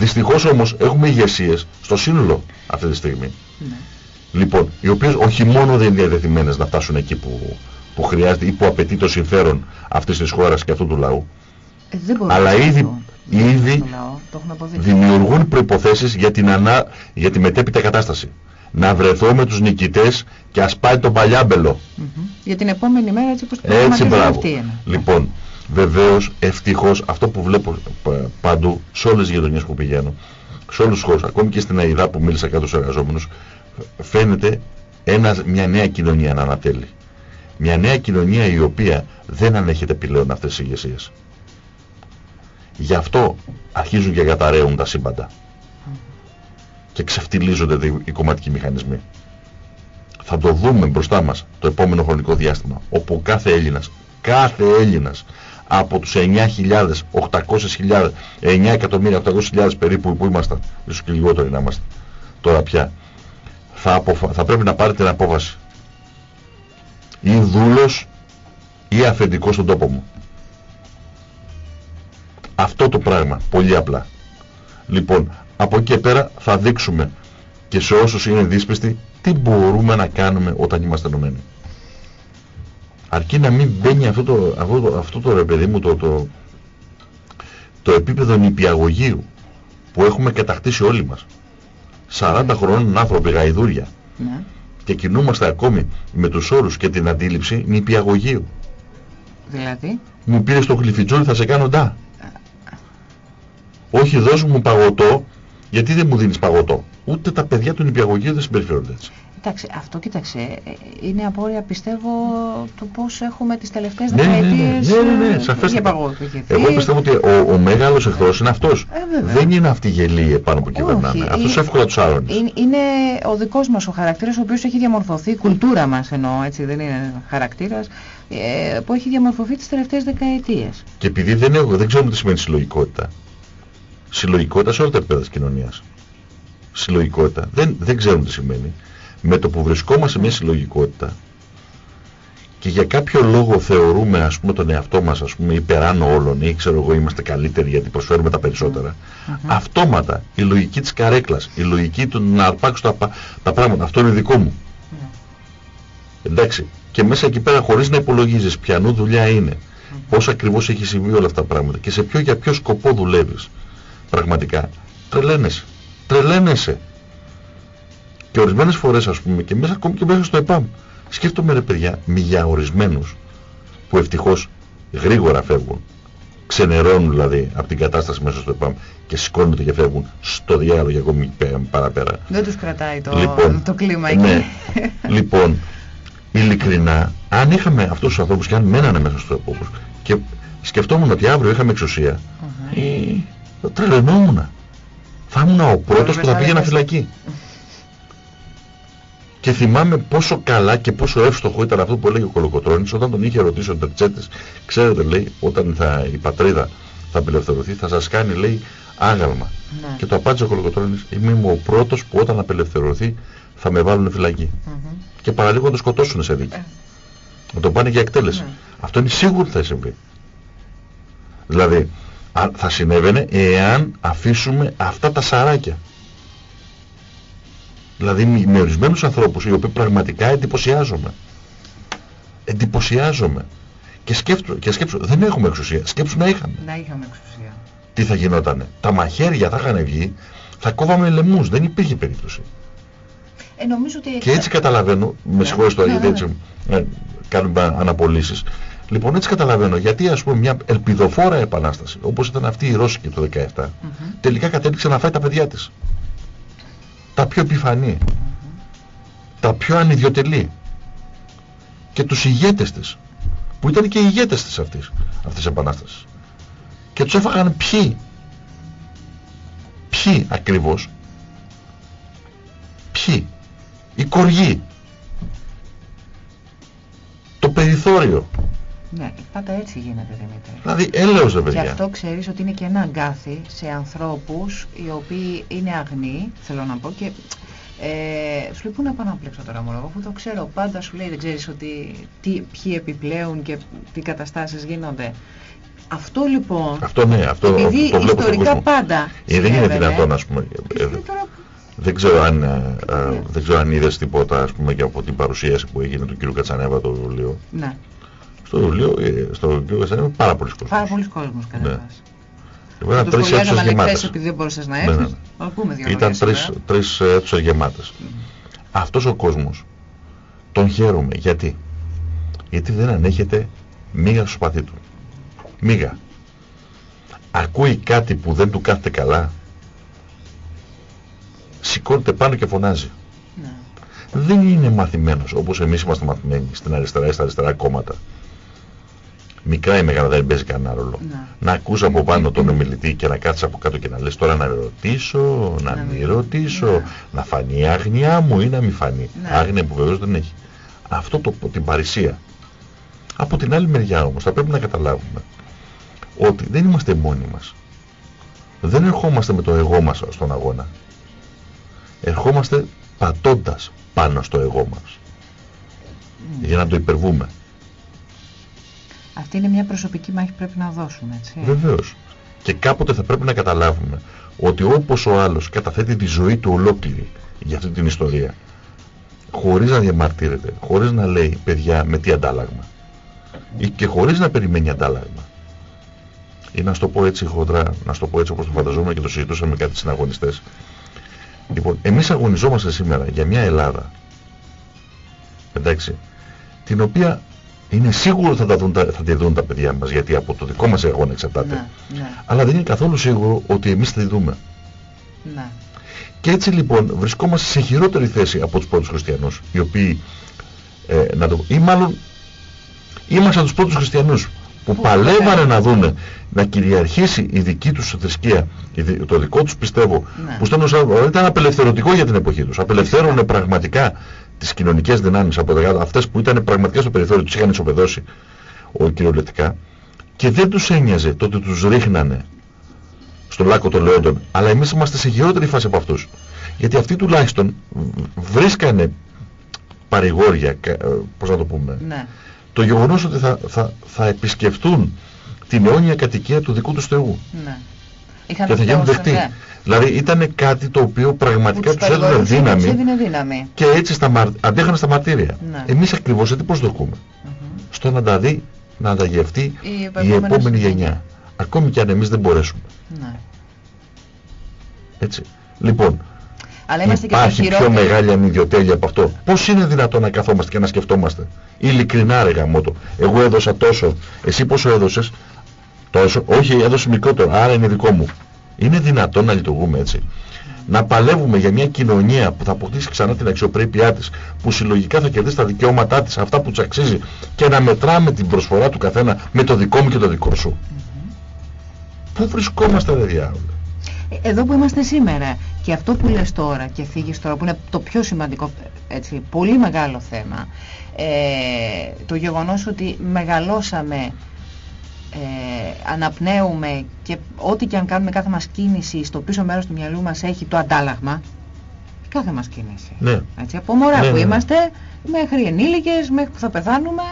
Δυστυχώς όμως έχουμε ηγεσίες στο σύνολο αυτή τη στιγμή. Ναι. Λοιπόν, οι οποίες όχι μόνο δεν είναι διατεθειμένες να φτάσουν εκεί που, που χρειάζεται ή που απαιτεί το συμφέρον αυτής της χώρας και αυτού του λαού, Ε, δεν μπορούν Αλλά να το ήδη- κάνουν. ήδη Στο λαό, το έχουν αποδείξει. δημιουργούν προϋποθέσεις για την, ανα... για τη μετέπειτα κατάσταση. Να βρεθώ με τους νικητές και ας πάει το παλιάμπελο. Μμμ. Για την επόμενη μέρα έτσι όπως το Έτσι προγραμματίζουν μπράβο. αυτοί είναι. Λοιπόν, βεβαίως, ευτυχώς, αυτό που βλέπω π- παντού, σε όλες τις γειτονιές που πηγαίνω, σε όλους τους χώρους, ακόμη και στην ΑΕΔΑ που μίλησα κάτω στους εργαζόμενους, φαίνεται ένας, μια νέα κοινωνία να ανατέλει. Μια νέα κοινωνία η οποία δεν ανέχεται πλέον αυτές τις ηγεσίες. Γι' αυτό αρχίζουν και καταραίουν τα σύμπαντα. Και ξεφτιλίζονται δι- οι κομματικοί μηχανισμοί. Θα το δούμε μπροστά μας το επόμενο χρονικό διάστημα, όπου κάθε Έλληνας, κάθε Έλληνας, από τους 9.800.000, 9 εκατομμύρια 800.000 περίπου που ήμασταν, ίσως και λιγότερο να είμαστε τώρα πια, θα, θα πρέπει να πάρετε την απόφαση. Ή δούλος ή αφεντικός στον τόπο μου. Αυτό το πράγμα, πολύ απλά. Λοιπόν, από εκεί και πέρα θα δείξουμε και σε όσους είναι δύσπιστοι τι μπορούμε να κάνουμε όταν είμαστε ενωμένοι. Αρκεί να μην μπαίνει αυτό το, αυτό το, αυτό το ρε παιδί μου το, το, το επίπεδο νηπιαγωγείου που έχουμε κατακτήσει όλοι μας. 40 ναι. χρόνων άνθρωποι γαϊδούρια ναι. και κινούμαστε ακόμη με τους όρους και την αντίληψη νηπιαγωγείου. Δηλαδή; Μου πήρες το γλυφιτζόλι θα σε κάνω ντά. Όχι δώσ' μου παγωτό γιατί δεν μου δίνεις παγωτό. Ούτε τα παιδιά του νηπιαγωγείου δεν συμπεριφέρονται έτσι. Εντάξει, αυτό κοίταξε, είναι απόρρια πιστεύω του πώς έχουμε τις τελευταίες ναι, δεκαετίες ναι, ναι, ναι, ναι, σαφέστατα. Εγώ πιστεύω ότι ο, ο μεγάλος εχθρός είναι αυτός. Ε, δεν είναι αυτή η γελή επάνω που κυβερνάμε. Αυτός εύκολα τους άλλους. Είναι, είναι ο δικός μας ο χαρακτήρας ο οποίος έχει διαμορφωθεί, η κουλτούρα μας εννοώ, έτσι δεν είναι χαρακτήρας, ε, που έχει διαμορφωθεί τις τελευταίες δεκαετίες. Και επειδή δεν, έχω, δεν ξέρουμε τι σημαίνει συλλογικότητα. Συλλογικότητα σε όλα τα επίπεδα της κοινωνίας. Συλλογικότητα. Δεν, δεν ξέρουμε τι σημαίνει με το που βρισκόμαστε σε μια συλλογικότητα και για κάποιο λόγο θεωρούμε ας πούμε τον εαυτό μας ας πούμε υπεράνω όλων ή ξέρω εγώ είμαστε καλύτεροι γιατί προσφέρουμε τα περισσότερα αυτόματα η λογική της καρέκλας η λογική του να αρπάξω τα, τα πράγματα αυτό είναι δικό μου. Εντάξει και μέσα εκεί πέρα χωρίς να υπολογίζεις ποιανού δουλειά είναι πώς ακριβώς έχει συμβεί όλα αυτά τα πράγματα και σε ποιο για ποιο σκοπό δουλεύεις πραγματικά τρελαίνεσαι τρελαίνεσαι και ορισμένες φορές ας πούμε και μέσα ακόμη και μέσα στο ΕΠΑΜ σκέφτομαι ρε παιδιά για ορισμένους που ευτυχώς γρήγορα φεύγουν ξενερώνουν δηλαδή από την κατάσταση μέσα στο ΕΠΑΜ και σηκώνονται και φεύγουν στο διάλογο για ακόμη παραπέρα. Δεν τους κρατάει το, λοιπόν, το κλίμα εκεί. Ναι, λοιπόν, ειλικρινά, αν είχαμε αυτούς τους ανθρώπους και αν μένανε μέσα στο ΕΠΑΜ και σκεφτόμουν ότι αύριο είχαμε εξουσία, uh -huh. ε, τρελαινόμουν. Θα ήμουν ο πρώτος που θα πήγαινα φυλακή. Και θυμάμαι πόσο καλά και πόσο εύστοχο ήταν αυτό που έλεγε ο Κολοκοτρώνης όταν τον είχε ρωτήσει ο Τερτσέτης, ξέρετε λέει, όταν θα, η πατρίδα θα απελευθερωθεί θα σας κάνει λέει άγαλμα. Ναι. Και το απάντησε ο Κολοκοτρώνης, είμαι ο πρώτος που όταν απελευθερωθεί θα με βάλουν φυλακή. Mm -hmm. Και παραλίγο να το σκοτώσουν σε δίκη. Ε. Να το πάνε για εκτέλεση. Ναι. Αυτό είναι σίγουρο ότι θα συμβεί. Δηλαδή, θα συνέβαινε εάν αφήσουμε αυτά τα σαράκια. Δηλαδή με ορισμένους ανθρώπους οι οποίοι πραγματικά εντυπωσιάζομαι. Εντυπωσιάζομαι. Και σκέψου, και σκέψου, δεν έχουμε εξουσία. Σκέψου να είχαμε. Να είχαμε εξουσία. Τι θα γινότανε. Τα μαχαίρια θα είχαν βγει, θα κόβαμε λαιμούς. Δεν υπήρχε περίπτωση. Ε, νομίζω ότι... Και έτσι καταλαβαίνω, με ναι. συγχωρείς τώρα ναι, γιατί ναι, έτσι ε, κάνουμε αναπολύσεις. Λοιπόν έτσι καταλαβαίνω γιατί ας πούμε μια ελπιδοφόρα επανάσταση όπως ήταν αυτή η Ρώση το 17 τελικά κατέληξε να φάει τα παιδιά της τα πιο επιφανή, τα πιο ανιδιοτελή και τους ηγέτες της, που ήταν και οι ηγέτες της αυτής, αυτής της επανάστασης. Και τους έφαγαν ποιοι, ποιοι ακριβώς, ποιοι, οι κοργοί, το περιθώριο. Ναι, πάντα έτσι γίνεται Δημήτρη. Δηλαδή έλεος ρε παιδιά. Γι' αυτό ξέρεις ότι είναι και ένα αγκάθι σε ανθρώπους οι οποίοι είναι αγνοί, θέλω να πω, και ε, σου λέει πού να πάω να πλέξω τώρα μόνο, αφού το ξέρω πάντα σου λέει δεν ξέρεις ότι τι, ποιοι επιπλέουν και τι καταστάσεις γίνονται. Αυτό λοιπόν, αυτό, ναι, αυτό, επειδή το ιστορικά πάντα ε, δεν είναι δυνατόν ας πούμε. Ε, δεν ξέρω αν, ε, ε, δεν ξέρω αν είδες τίποτα ας πούμε και από την παρουσίαση που έγινε του κ. Κατσανέβα το βιβλίο. Ναι στο βιβλίο, ε, στο βιβλίο είναι πάρα πολλοί κόσμος. Πάρα πολλοί κόσμος κανένας. Ναι. Λοιπόν, ήταν τρεις αίθουσες γεμάτες. επειδή δεν μπορούσες να έρθεις, ναι, ναι. πούμε δύο Ήταν τρεις, τρεις αίθουσες γεμάτες. Mm. Αυτός ο κόσμος τον χαίρομαι. Γιατί; Γιατί δεν ανέχεται μίγα στο σπαθί του. Μίγα. Ακούει κάτι που δεν του κάθεται καλά. Σηκώνεται πάνω και φωνάζει. Ναι. Δεν είναι μαθημένος όπως εμείς είμαστε μαθημένοι στην αριστερά ή στα αριστερά κόμματα μικρά ή μεγάλα δεν παίζει κανένα ρόλο. Να, να ακούς από πάνω τον ομιλητή και να κάτσεις από κάτω και να λες τώρα να ρωτήσω, να, να μην ρωτήσω, να. να φανεί η άγνοιά μου ή να μην φανεί. Ναι. Άγνοια που βεβαίως δεν έχει. Αυτό το, την παρησία. Από την άλλη μεριά όμως θα πρέπει να καταλάβουμε ότι δεν είμαστε μόνοι μας. Δεν ερχόμαστε με το εγώ μας στον αγώνα. Ερχόμαστε πατώντας πάνω στο εγώ μας. Για να το υπερβούμε. Αυτή είναι μια προσωπική μάχη που πρέπει να δώσουμε, έτσι. Βεβαίως. Και κάποτε θα πρέπει να καταλάβουμε ότι όπως ο άλλος καταθέτει τη ζωή του ολόκληρη για αυτή την ιστορία, χωρίς να διαμαρτύρεται, χωρίς να λέει παιδιά με τι αντάλλαγμα ή και χωρίς να περιμένει αντάλλαγμα ή να στο πω έτσι χοντρά, να στο πω έτσι όπως το φανταζόμαι και το συζητούσαμε με κάτι συναγωνιστές λοιπόν, εμείς αγωνιζόμαστε σήμερα για μια Ελλάδα εντάξει, την οποία είναι σίγουρο θα, τα δουν, θα τη δουν τα παιδιά μας γιατί από το δικό μας αγώνα εξαρτάται ναι, ναι. αλλά δεν είναι καθόλου σίγουρο ότι εμείς θα τη δούμε ναι. και έτσι λοιπόν βρισκόμαστε σε χειρότερη θέση από τους πρώτους χριστιανούς οι οποίοι ε, να το, ή μάλλον ήμασταν τους πρώτους χριστιανούς που παλεύανε να δούνε να κυριαρχήσει η δική τους θρησκεία, το δικό τους πιστεύω, ναι. που ήταν, ήταν απελευθερωτικό για την εποχή τους. Απελευθέρωνε πραγματικά τις κοινωνικές δυνάμεις από τα αυτές που ήταν πραγματικά στο περιθώριο, τους είχαν ισοπεδώσει ο, κυριολεκτικά και δεν τους ένοιαζε το ότι τους ρίχνανε στον λάκκο των Λεόντων, αλλά εμείς είμαστε σε χειρότερη φάση από αυτούς. Γιατί αυτοί τουλάχιστον βρίσκανε παρηγόρια, ε, πώς να το πούμε, ναι το γεγονός ότι θα, θα, θα επισκεφτούν την αιώνια κατοικία του δικού τους Θεού. Ναι. και θα γίνουν δεχτοί. Ναι. Δηλαδή ήταν κάτι το οποίο πραγματικά τους έδινε δύναμη, δύναμη, και έτσι στα αντέχανε στα μαρτύρια. Ναι. Εμείς ακριβώς έτσι προσδοκούμε. Mm -hmm. Στο να τα δει, να τα γευτεί η, η επόμενη γενιά. Ακόμη και αν εμείς δεν μπορέσουμε. Ναι. Έτσι. Λοιπόν, αλλά είμαστε Υπάρχει και πιο μεγάλη ανιδιοτέλεια από αυτό. Πώς είναι δυνατόν να καθόμαστε και να σκεφτόμαστε; Ειλικρινά ρε γαμότο. Εγώ έδωσα τόσο. Εσύ πόσο έδωσες; Τόσο. Όχι έδωσε μικρότερο. Άρα είναι δικό μου. Είναι δυνατόν να λειτουργούμε έτσι. Να παλεύουμε για μια κοινωνία που θα αποκτήσει ξανά την αξιοπρέπειά της, που συλλογικά θα κερδίσει τα δικαιώματά της, αυτά που της αξίζει και να μετράμε την προσφορά του καθένα με το δικό μου και το δικό σου. Πού βρισκόμαστε ρε διάολο. Εδώ που είμαστε σήμερα και αυτό που λες τώρα και φύγεις τώρα που είναι το πιο σημαντικό, έτσι, πολύ μεγάλο θέμα, ε, το γεγονός ότι μεγαλώσαμε, ε, αναπνέουμε και ό,τι και αν κάνουμε κάθε μας κίνηση στο πίσω μέρος του μυαλού μας έχει το αντάλλαγμα, κάθε μας κίνηση. Ναι. Έτσι, από μωρά ναι, που ναι, ναι. είμαστε μέχρι ενήλικες, μέχρι που θα πεθάνουμε,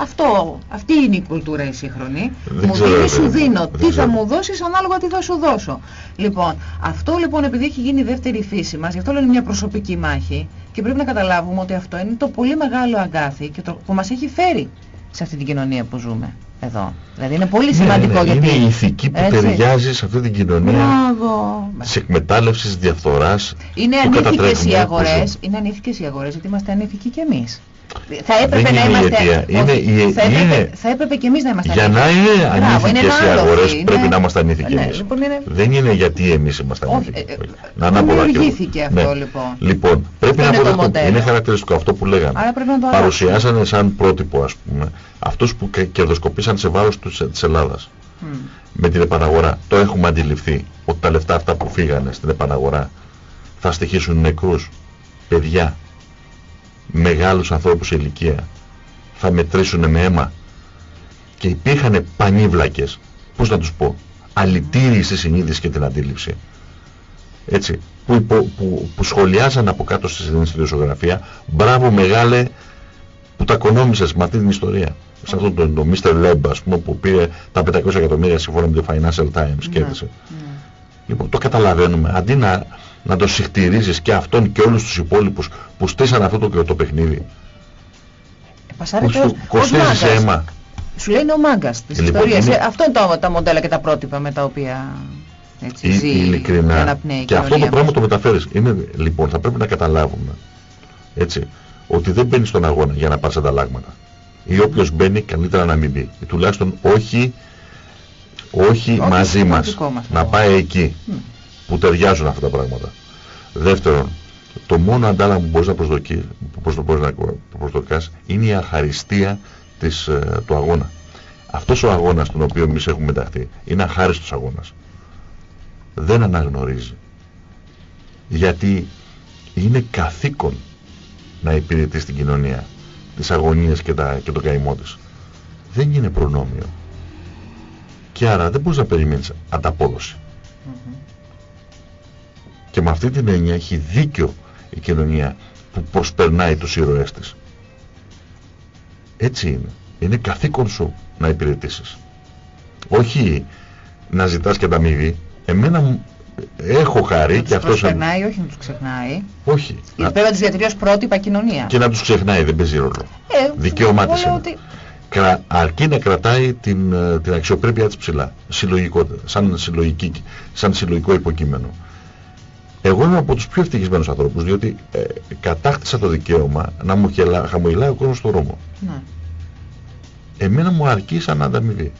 αυτό, αυτή είναι η κουλτούρα η σύγχρονη. μου δίνεις, σου δίνω. τι θα μου δώσεις ανάλογα τι θα σου δώσω. Λοιπόν, αυτό λοιπόν επειδή έχει γίνει η δεύτερη φύση μας, γι' αυτό λένε μια προσωπική μάχη και πρέπει να καταλάβουμε ότι αυτό είναι το πολύ μεγάλο αγκάθι και το, που μας έχει φέρει σε αυτή την κοινωνία που ζούμε εδώ. Δηλαδή είναι πολύ ναι, σημαντικό ναι, γιατί... Είναι η ηθική που έτσι. ταιριάζει σε αυτή την κοινωνία Μπράβο. της εκμετάλλευσης, διαφθοράς, Είναι ανήθικες οι αγορές, είναι ανήθικες οι αγορές γιατί είμαστε ανήθικοι κι εμείς. Θα έπρεπε να είμαστε. Είναι, όχι, θα, έπρεπε, είναι, θα έπρεπε και εμείς να είμαστε Για να είναι ανήθικες οι αγορές είναι... πρέπει να είμαστε ανήθικοι ναι, λοιπόν είναι... Δεν είναι γιατί εμείς είμαστε ανήθικοι. Ε, να αναπολακεύουμε. αυτό ναι. λοιπόν. Λοιπόν, πρέπει να αποδεχτούμε. Είναι χαρακτηριστικό αυτό που λέγανε. Παρουσιάσανε σαν πρότυπο ας πούμε αυτούς που κερδοσκοπήσαν σε βάρος της Ελλάδας. Με την επαναγορά. Το έχουμε αντιληφθεί ότι τα λεφτά αυτά που φύγανε στην επαναγορά θα στοιχήσουν νεκρούς, παιδιά, μεγάλους ανθρώπους σε ηλικία θα μετρήσουν με αίμα και υπήρχαν πανίβλακες πώς να τους πω αλητήριοι στη συνείδηση και την αντίληψη έτσι που, που, που σχολιάζαν από κάτω στη συνειδησιογραφία μπράβο μεγάλε που τα κονόμησες με αυτή την ιστορία σε αυτό το, το Mr. Leb ας πούμε που πήρε τα 500 εκατομμύρια σύμφωνα με το Financial Times ναι, κέρδισε ναι. λοιπόν το καταλαβαίνουμε αντί να να το συχτηρίζεις και αυτόν και όλους τους υπόλοιπους που στήσαν αυτό το, το παιχνίδι. Πασάρι κοστίζει αίμα. Σου λέει είναι ο μάγκας της λοιπόν, ιστορίας. Είναι... Αυτό είναι τα, τα μοντέλα και τα πρότυπα με τα οποία έτσι, Ή, ζει ειλικρινά. Και αυτό το πράγμα το μεταφέρεις. Είναι, λοιπόν, θα πρέπει να καταλάβουμε έτσι, ότι δεν μπαίνει στον αγώνα για να πάρεις ανταλλάγματα. Ή όποιος μπαίνει καλύτερα να μην μπει. Ή τουλάχιστον όχι, όχι, όχι μαζί μας. να πάει εκεί που ταιριάζουν αυτά τα πράγματα. Δεύτερον, το μόνο αντάλλαγμα που μπορείς να, προσδοκεί, που μπορείς να προσδοκάς είναι η αχαριστία της, ε, του αγώνα. Αυτός ο αγώνας τον οποίο εμείς έχουμε μεταχθεί είναι αχάριστος αγώνας. Δεν αναγνωρίζει. Γιατί είναι καθήκον να υπηρετεί στην κοινωνία τις αγωνίες και, τα, και το καημό της. Δεν είναι προνόμιο. Και άρα δεν μπορείς να περιμένεις ανταπόδοση. Και με αυτή την έννοια έχει δίκιο η κοινωνία που προσπερνάει τους ήρωές της. Έτσι είναι. Είναι καθήκον σου να υπηρετήσεις. Όχι να ζητάς και ανταμοιβή. Εμένα έχω χάρη να και αυτός. προσπερνάει, όχι να τους ξεχνάει. Όχι. Γιατί πρέπει να τους διατηρεί ως πρότυπα κοινωνία. Και να τους ξεχνάει, δεν παίζει ρόλο. Ε, Δικαίωμά της λέω είναι. ότι- Κρα... Αρκεί να κρατάει την, ε, την αξιοπρέπειά της ψηλά. Συλλογικότητα. Σαν, συλλογική, σαν συλλογικό υποκείμενο. Εγώ είμαι από τους πιο ευτυχισμένους ανθρώπους, διότι ε, κατάκτησα το δικαίωμα να μου χελα... χαμογελάει ο κόσμος στο δρόμο. Ναι. Εμένα μου αρκεί σαν ανταμοιβή.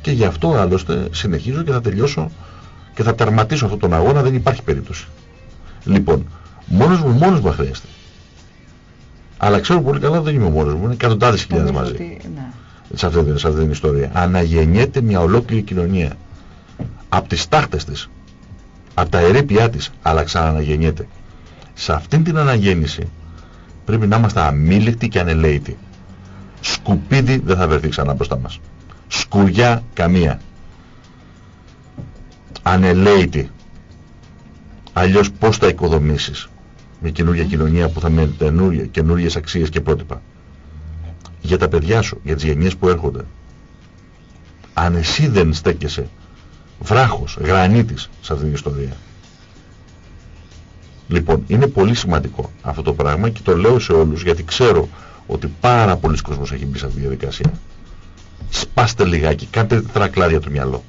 Και γι' αυτό άλλωστε συνεχίζω και θα τελειώσω και θα τερματίσω αυτόν τον αγώνα, δεν υπάρχει περίπτωση. Λοιπόν, μόνος μου, μόνος μου χρειάζεται. Αλλά ξέρω πολύ καλά ότι δεν είμαι μόνος μου, είναι εκατοντάδες χιλιάδες Νομίζω μαζί ότι- ναι. σε αυτή, σε αυτή την ιστορία. Αναγεννιέται μια ολόκληρη κοινωνία. Από τις τάχτες της, από τα ερήπια της, αλλά ξαναναγεννιέται. Σε αυτήν την αναγέννηση πρέπει να είμαστε αμήλικτοι και ανελαίητοι. Σκουπίδι δεν θα βρεθεί ξανά μπροστά μας. Σκουριά καμία. Ανελαίητοι. Αλλιώς πώς θα οικοδομήσεις μια καινούργια κοινωνία που θα με καινούργια- καινούργιες αξίες και πρότυπα; Για τα παιδιά σου, για τις γενιές που έρχονται. Αν εσύ δεν στέκεσαι βράχος, γρανίτης σε αυτήν την ιστορία. Λοιπόν, είναι πολύ σημαντικό αυτό το πράγμα και το λέω σε όλους γιατί ξέρω ότι πάρα πολλοί κόσμος έχει μπει σε αυτή τη διαδικασία. Σπάστε λιγάκι, κάντε τρακλάδια το μυαλό.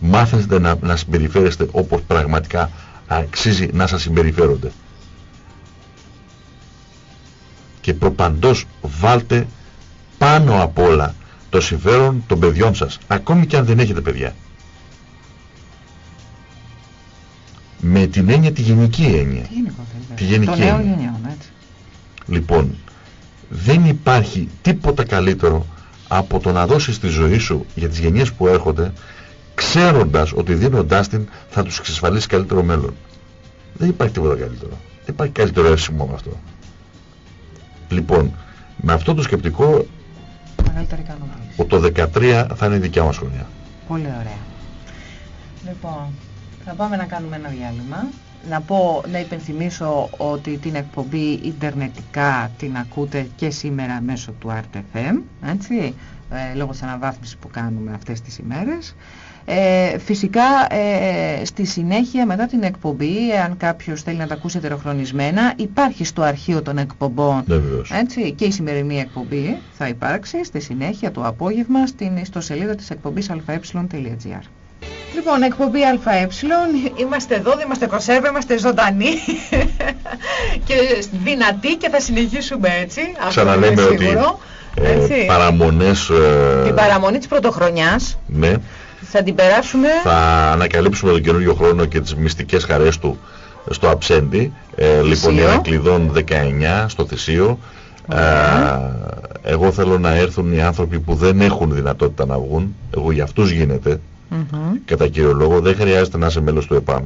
Μάθετε να, να συμπεριφέρεστε όπως πραγματικά αξίζει να σας συμπεριφέρονται και προπαντός βάλτε πάνω απ' όλα το συμφέρον των παιδιών σας, ακόμη και αν δεν έχετε παιδιά. Με την έννοια, τη γενική έννοια. Τι γενικότερα. Τη γενική Των νέων έννοια. γενιών, έτσι. Λοιπόν, δεν υπάρχει τίποτα καλύτερο από το να δώσεις τη ζωή σου για τις γενιές που έρχονται, ξέροντας ότι δίνοντάς την θα τους εξασφαλίσεις καλύτερο μέλλον. Δεν υπάρχει τίποτα καλύτερο. Δεν υπάρχει καλύτερο εύσημο από αυτό. Λοιπόν, με αυτό το σκεπτικό, Μεγαλύτερη ικανοποίηση. ο- το 13 θα είναι η δικιά μας χρονιά. Πολύ ωραία. Λοιπόν, θα πάμε να κάνουμε ένα διάλειμμα. Να πω, να υπενθυμίσω ότι την εκπομπή ιντερνετικά την ακούτε και σήμερα μέσω του RTFM, έτσι, ε, λόγω της αναβάθμισης που κάνουμε αυτές τις ημέρες. Ε, φυσικά, ε, στη συνέχεια μετά την εκπομπή, αν κάποιος θέλει να τα ακούσει ετεροχρονισμένα, υπάρχει στο αρχείο των εκπομπών Ναι, βεβαίως. έτσι, και η σημερινή εκπομπή θα υπάρξει στη συνέχεια το απόγευμα στην ιστοσελίδα της εκπομπής αε.gr. Λοιπόν, εκπομπή ΑΕ, είμαστε εδώ, δεν είμαστε κονσέρβα, είμαστε ζωντανοί και δυνατοί και θα συνεχίσουμε έτσι. Αυτό Ξαναλέμε είναι ότι σίγουρο. ε, Έτσι. παραμονές ε, Την παραμονή της πρωτοχρονιάς ναι, θα την περάσουμε θα ανακαλύψουμε τον καινούριο χρόνο και τις μυστικές χαρές του στο Αψέντη. Ε, λοιπόν, Θησίο. Ηρακλειδών 19 στο Θησίο. Ε, εγώ θέλω να έρθουν οι άνθρωποι που δεν έχουν δυνατότητα να βγουν. Εγώ για αυτούς γίνεται. Μμμ. Κατά κύριο λόγο δεν χρειάζεται να είσαι μέλος του ΕΠΑΜ.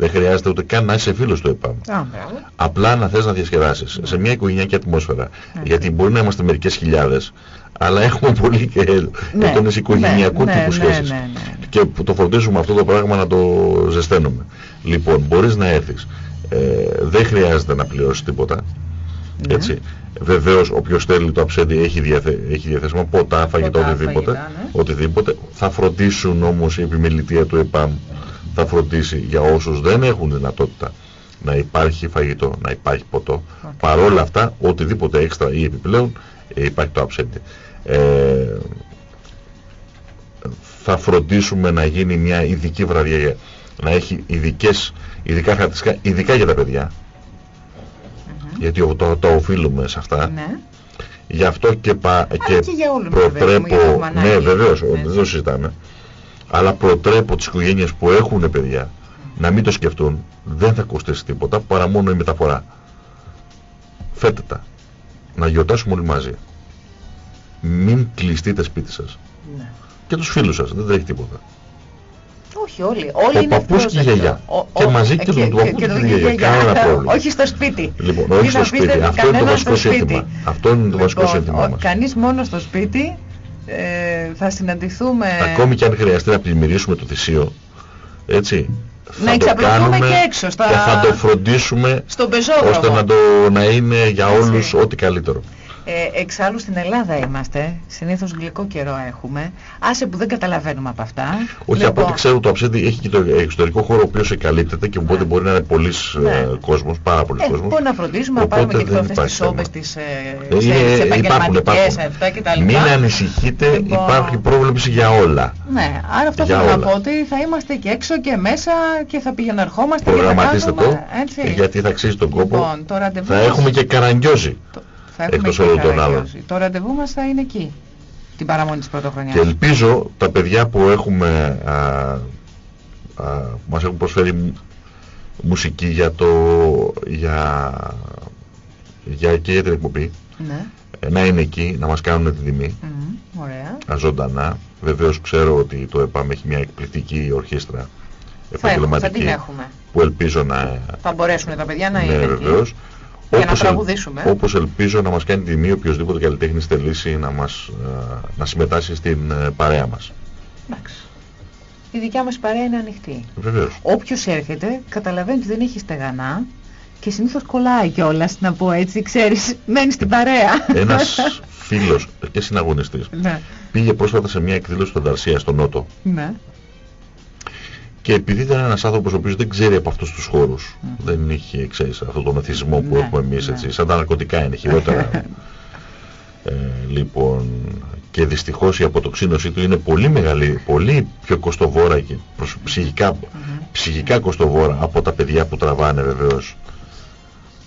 Δεν χρειάζεται ούτε καν να είσαι φίλος του ΕΠΑΜ. Α, μπράβο. Απλά να θες να διασκεδάσεις σε μια οικογενειακή ατμόσφαιρα. Γιατί μπορεί να είμαστε μερικές χιλιάδες, αλλά έχουμε πολύ και Ναι, έντονες οικογενειακού ναι, τύπου ναι, σχέσεις. ναι, ναι, ναι. Και που το φροντίζουμε αυτό το πράγμα να το ζεσταίνουμε. Λοιπόν, μπορείς να έρθεις. Ε, δεν χρειάζεται να πληρώσεις τίποτα. Ναι. Έτσι. Βεβαίως όποιος θέλει το αψέντη έχει, διαθε, έχει διαθέσιμο ποτά, φαγητό, Ποτά, οτιδήποτε, φαγητά, ναι. οτιδήποτε. Θα φροντίσουν όμως η επιμελητία του ΕΠΑΜ θα φροντίσει για όσους δεν έχουν δυνατότητα να υπάρχει φαγητό, να υπάρχει ποτό. Παρόλα αυτά, οτιδήποτε έξτρα ή επιπλέον ε, υπάρχει το αψέντη. Ε, θα φροντίσουμε να γίνει μια ειδική βραδιά για- να έχει ειδικές, ειδικά χαρακτηριστικά, ειδικά για τα παιδιά. Γιατί ο- το, το οφείλουμε σε αυτά. Ναι. Γι' αυτό και, πα, και για όλους, βέβαια, προτρέπω, για το μανάκι. ναι βεβαίως, Ναι. δεν το συζητάμε, αλλά προτρέπω τις οικογένειες που έχουν παιδιά να μην το σκεφτούν, δεν θα κοστίσει τίποτα παρά μόνο η μεταφορά. Φέτε τα, να γιορτάσουμε όλοι μαζί. Μην κλειστείτε σπίτι σας. ναι. Και τους φίλους σας, δεν τρέχει τίποτα. Όχι, όλοι. Όλοι Ο είναι παππούς και η ευπρόσδεκτοι. γιαγιά. Ο- Και ο- μαζί και ε, τον παππούς και τον τη γιαγιά. Κανένα πρόβλημα. Όχι στο σπίτι. Λοιπόν, Μην όχι στο αφήσετε σπίτι. Αυτό είναι το κανέναν βασικό στο σπίτι. σύνθημα. Αυτό είναι το βασικό Λοιπόν, σύνθημά ο- μας. Κανείς μόνο στο σπίτι ε, θα συναντηθούμε... Ακόμη και αν χρειαστεί να πλημμυρίσουμε το θυσίο, έτσι, να εξαπλωθούμε και έξω στα... και θα το φροντίσουμε στον ώστε να, το, να είναι για όλους ό,τι καλύτερο. Ε, εξάλλου στην Ελλάδα είμαστε, συνήθως γλυκό καιρό έχουμε, άσε που δεν καταλαβαίνουμε από αυτά. Όχι, από ό,τι ξέρω το αψέντη έχει και το εξωτερικό χώρο ο οποίος εκαλύπτεται και οπότε ναι. μπορεί να είναι πολλοί ναι. ε, κόσμος, πάρα πολλοί ε, κόσμος. Μπορεί να φροντίσουμε, να πάρουμε και αυτές τις σώπες, τις, ε, ε, επαγγελματικές, αυτά κτλ. Μην ανησυχείτε, λοιπόν, υπάρχει πρόβλεψη για όλα. Ναι, άρα αυτό θέλω να πω ότι θα είμαστε και έξω και μέσα και θα πηγαίνουμε ερχόμαστε Προγραμματίστε το, γιατί θα αξίζει τον κόπο. Λοιπόν, θα έχουμε και καραγκιόζη θα έχουμε εκτός όλων άλλων. Το ραντεβού μας θα είναι εκεί, την παραμονή της πρωτοχρονιάς. Και ελπίζω τα παιδιά που έχουμε, α, α, μας έχουν προσφέρει μουσική για το, για, για και για την εκπομπή, ναι. να είναι εκεί, να μας κάνουν την τιμή. Mm, ωραία. Αζώντανα. Βεβαίως ξέρω ότι το ΕΠΑΜ έχει μια εκπληκτική ορχήστρα επαγγελματική. Θα, θα Που ελπίζω να... Θα μπορέσουν τα παιδιά να ναι, είναι βεβαίως. εκεί. Για όπως, να τραγουδήσουμε. Όπως ελπίζω να μας κάνει τιμή οποιοδήποτε καλλιτέχνης θελήσει να, μας, να συμμετάσχει στην ε, παρέα μας. Εντάξει. Η δικιά μας παρέα είναι ανοιχτή. Βεβαίως. Όποιος έρχεται καταλαβαίνει ότι δεν έχει στεγανά και συνήθως κολλάει κιόλας να πω έτσι, ξέρεις, μένει στην παρέα. Ένας φίλος και συναγωνιστής ναι. πήγε πρόσφατα σε μια εκδήλωση στον Ταρσία, στο Νότο. Ναι. Και επειδή ήταν ένας άνθρωπος ο οποίος δεν ξέρει από αυτούς τους χώρους, δεν είχε, ξέρεις, αυτό το μεθυσμό που ναι, έχουμε εμείς, ναι. έτσι, σαν τα ναρκωτικά είναι χειρότερα. ε, λοιπόν, και δυστυχώς η αποτοξίνωσή του είναι πολύ μεγάλη, πολύ πιο κοστοβόρα και ψυχικά, ψυχικά κοστοβόρα από τα παιδιά που τραβάνε βεβαίως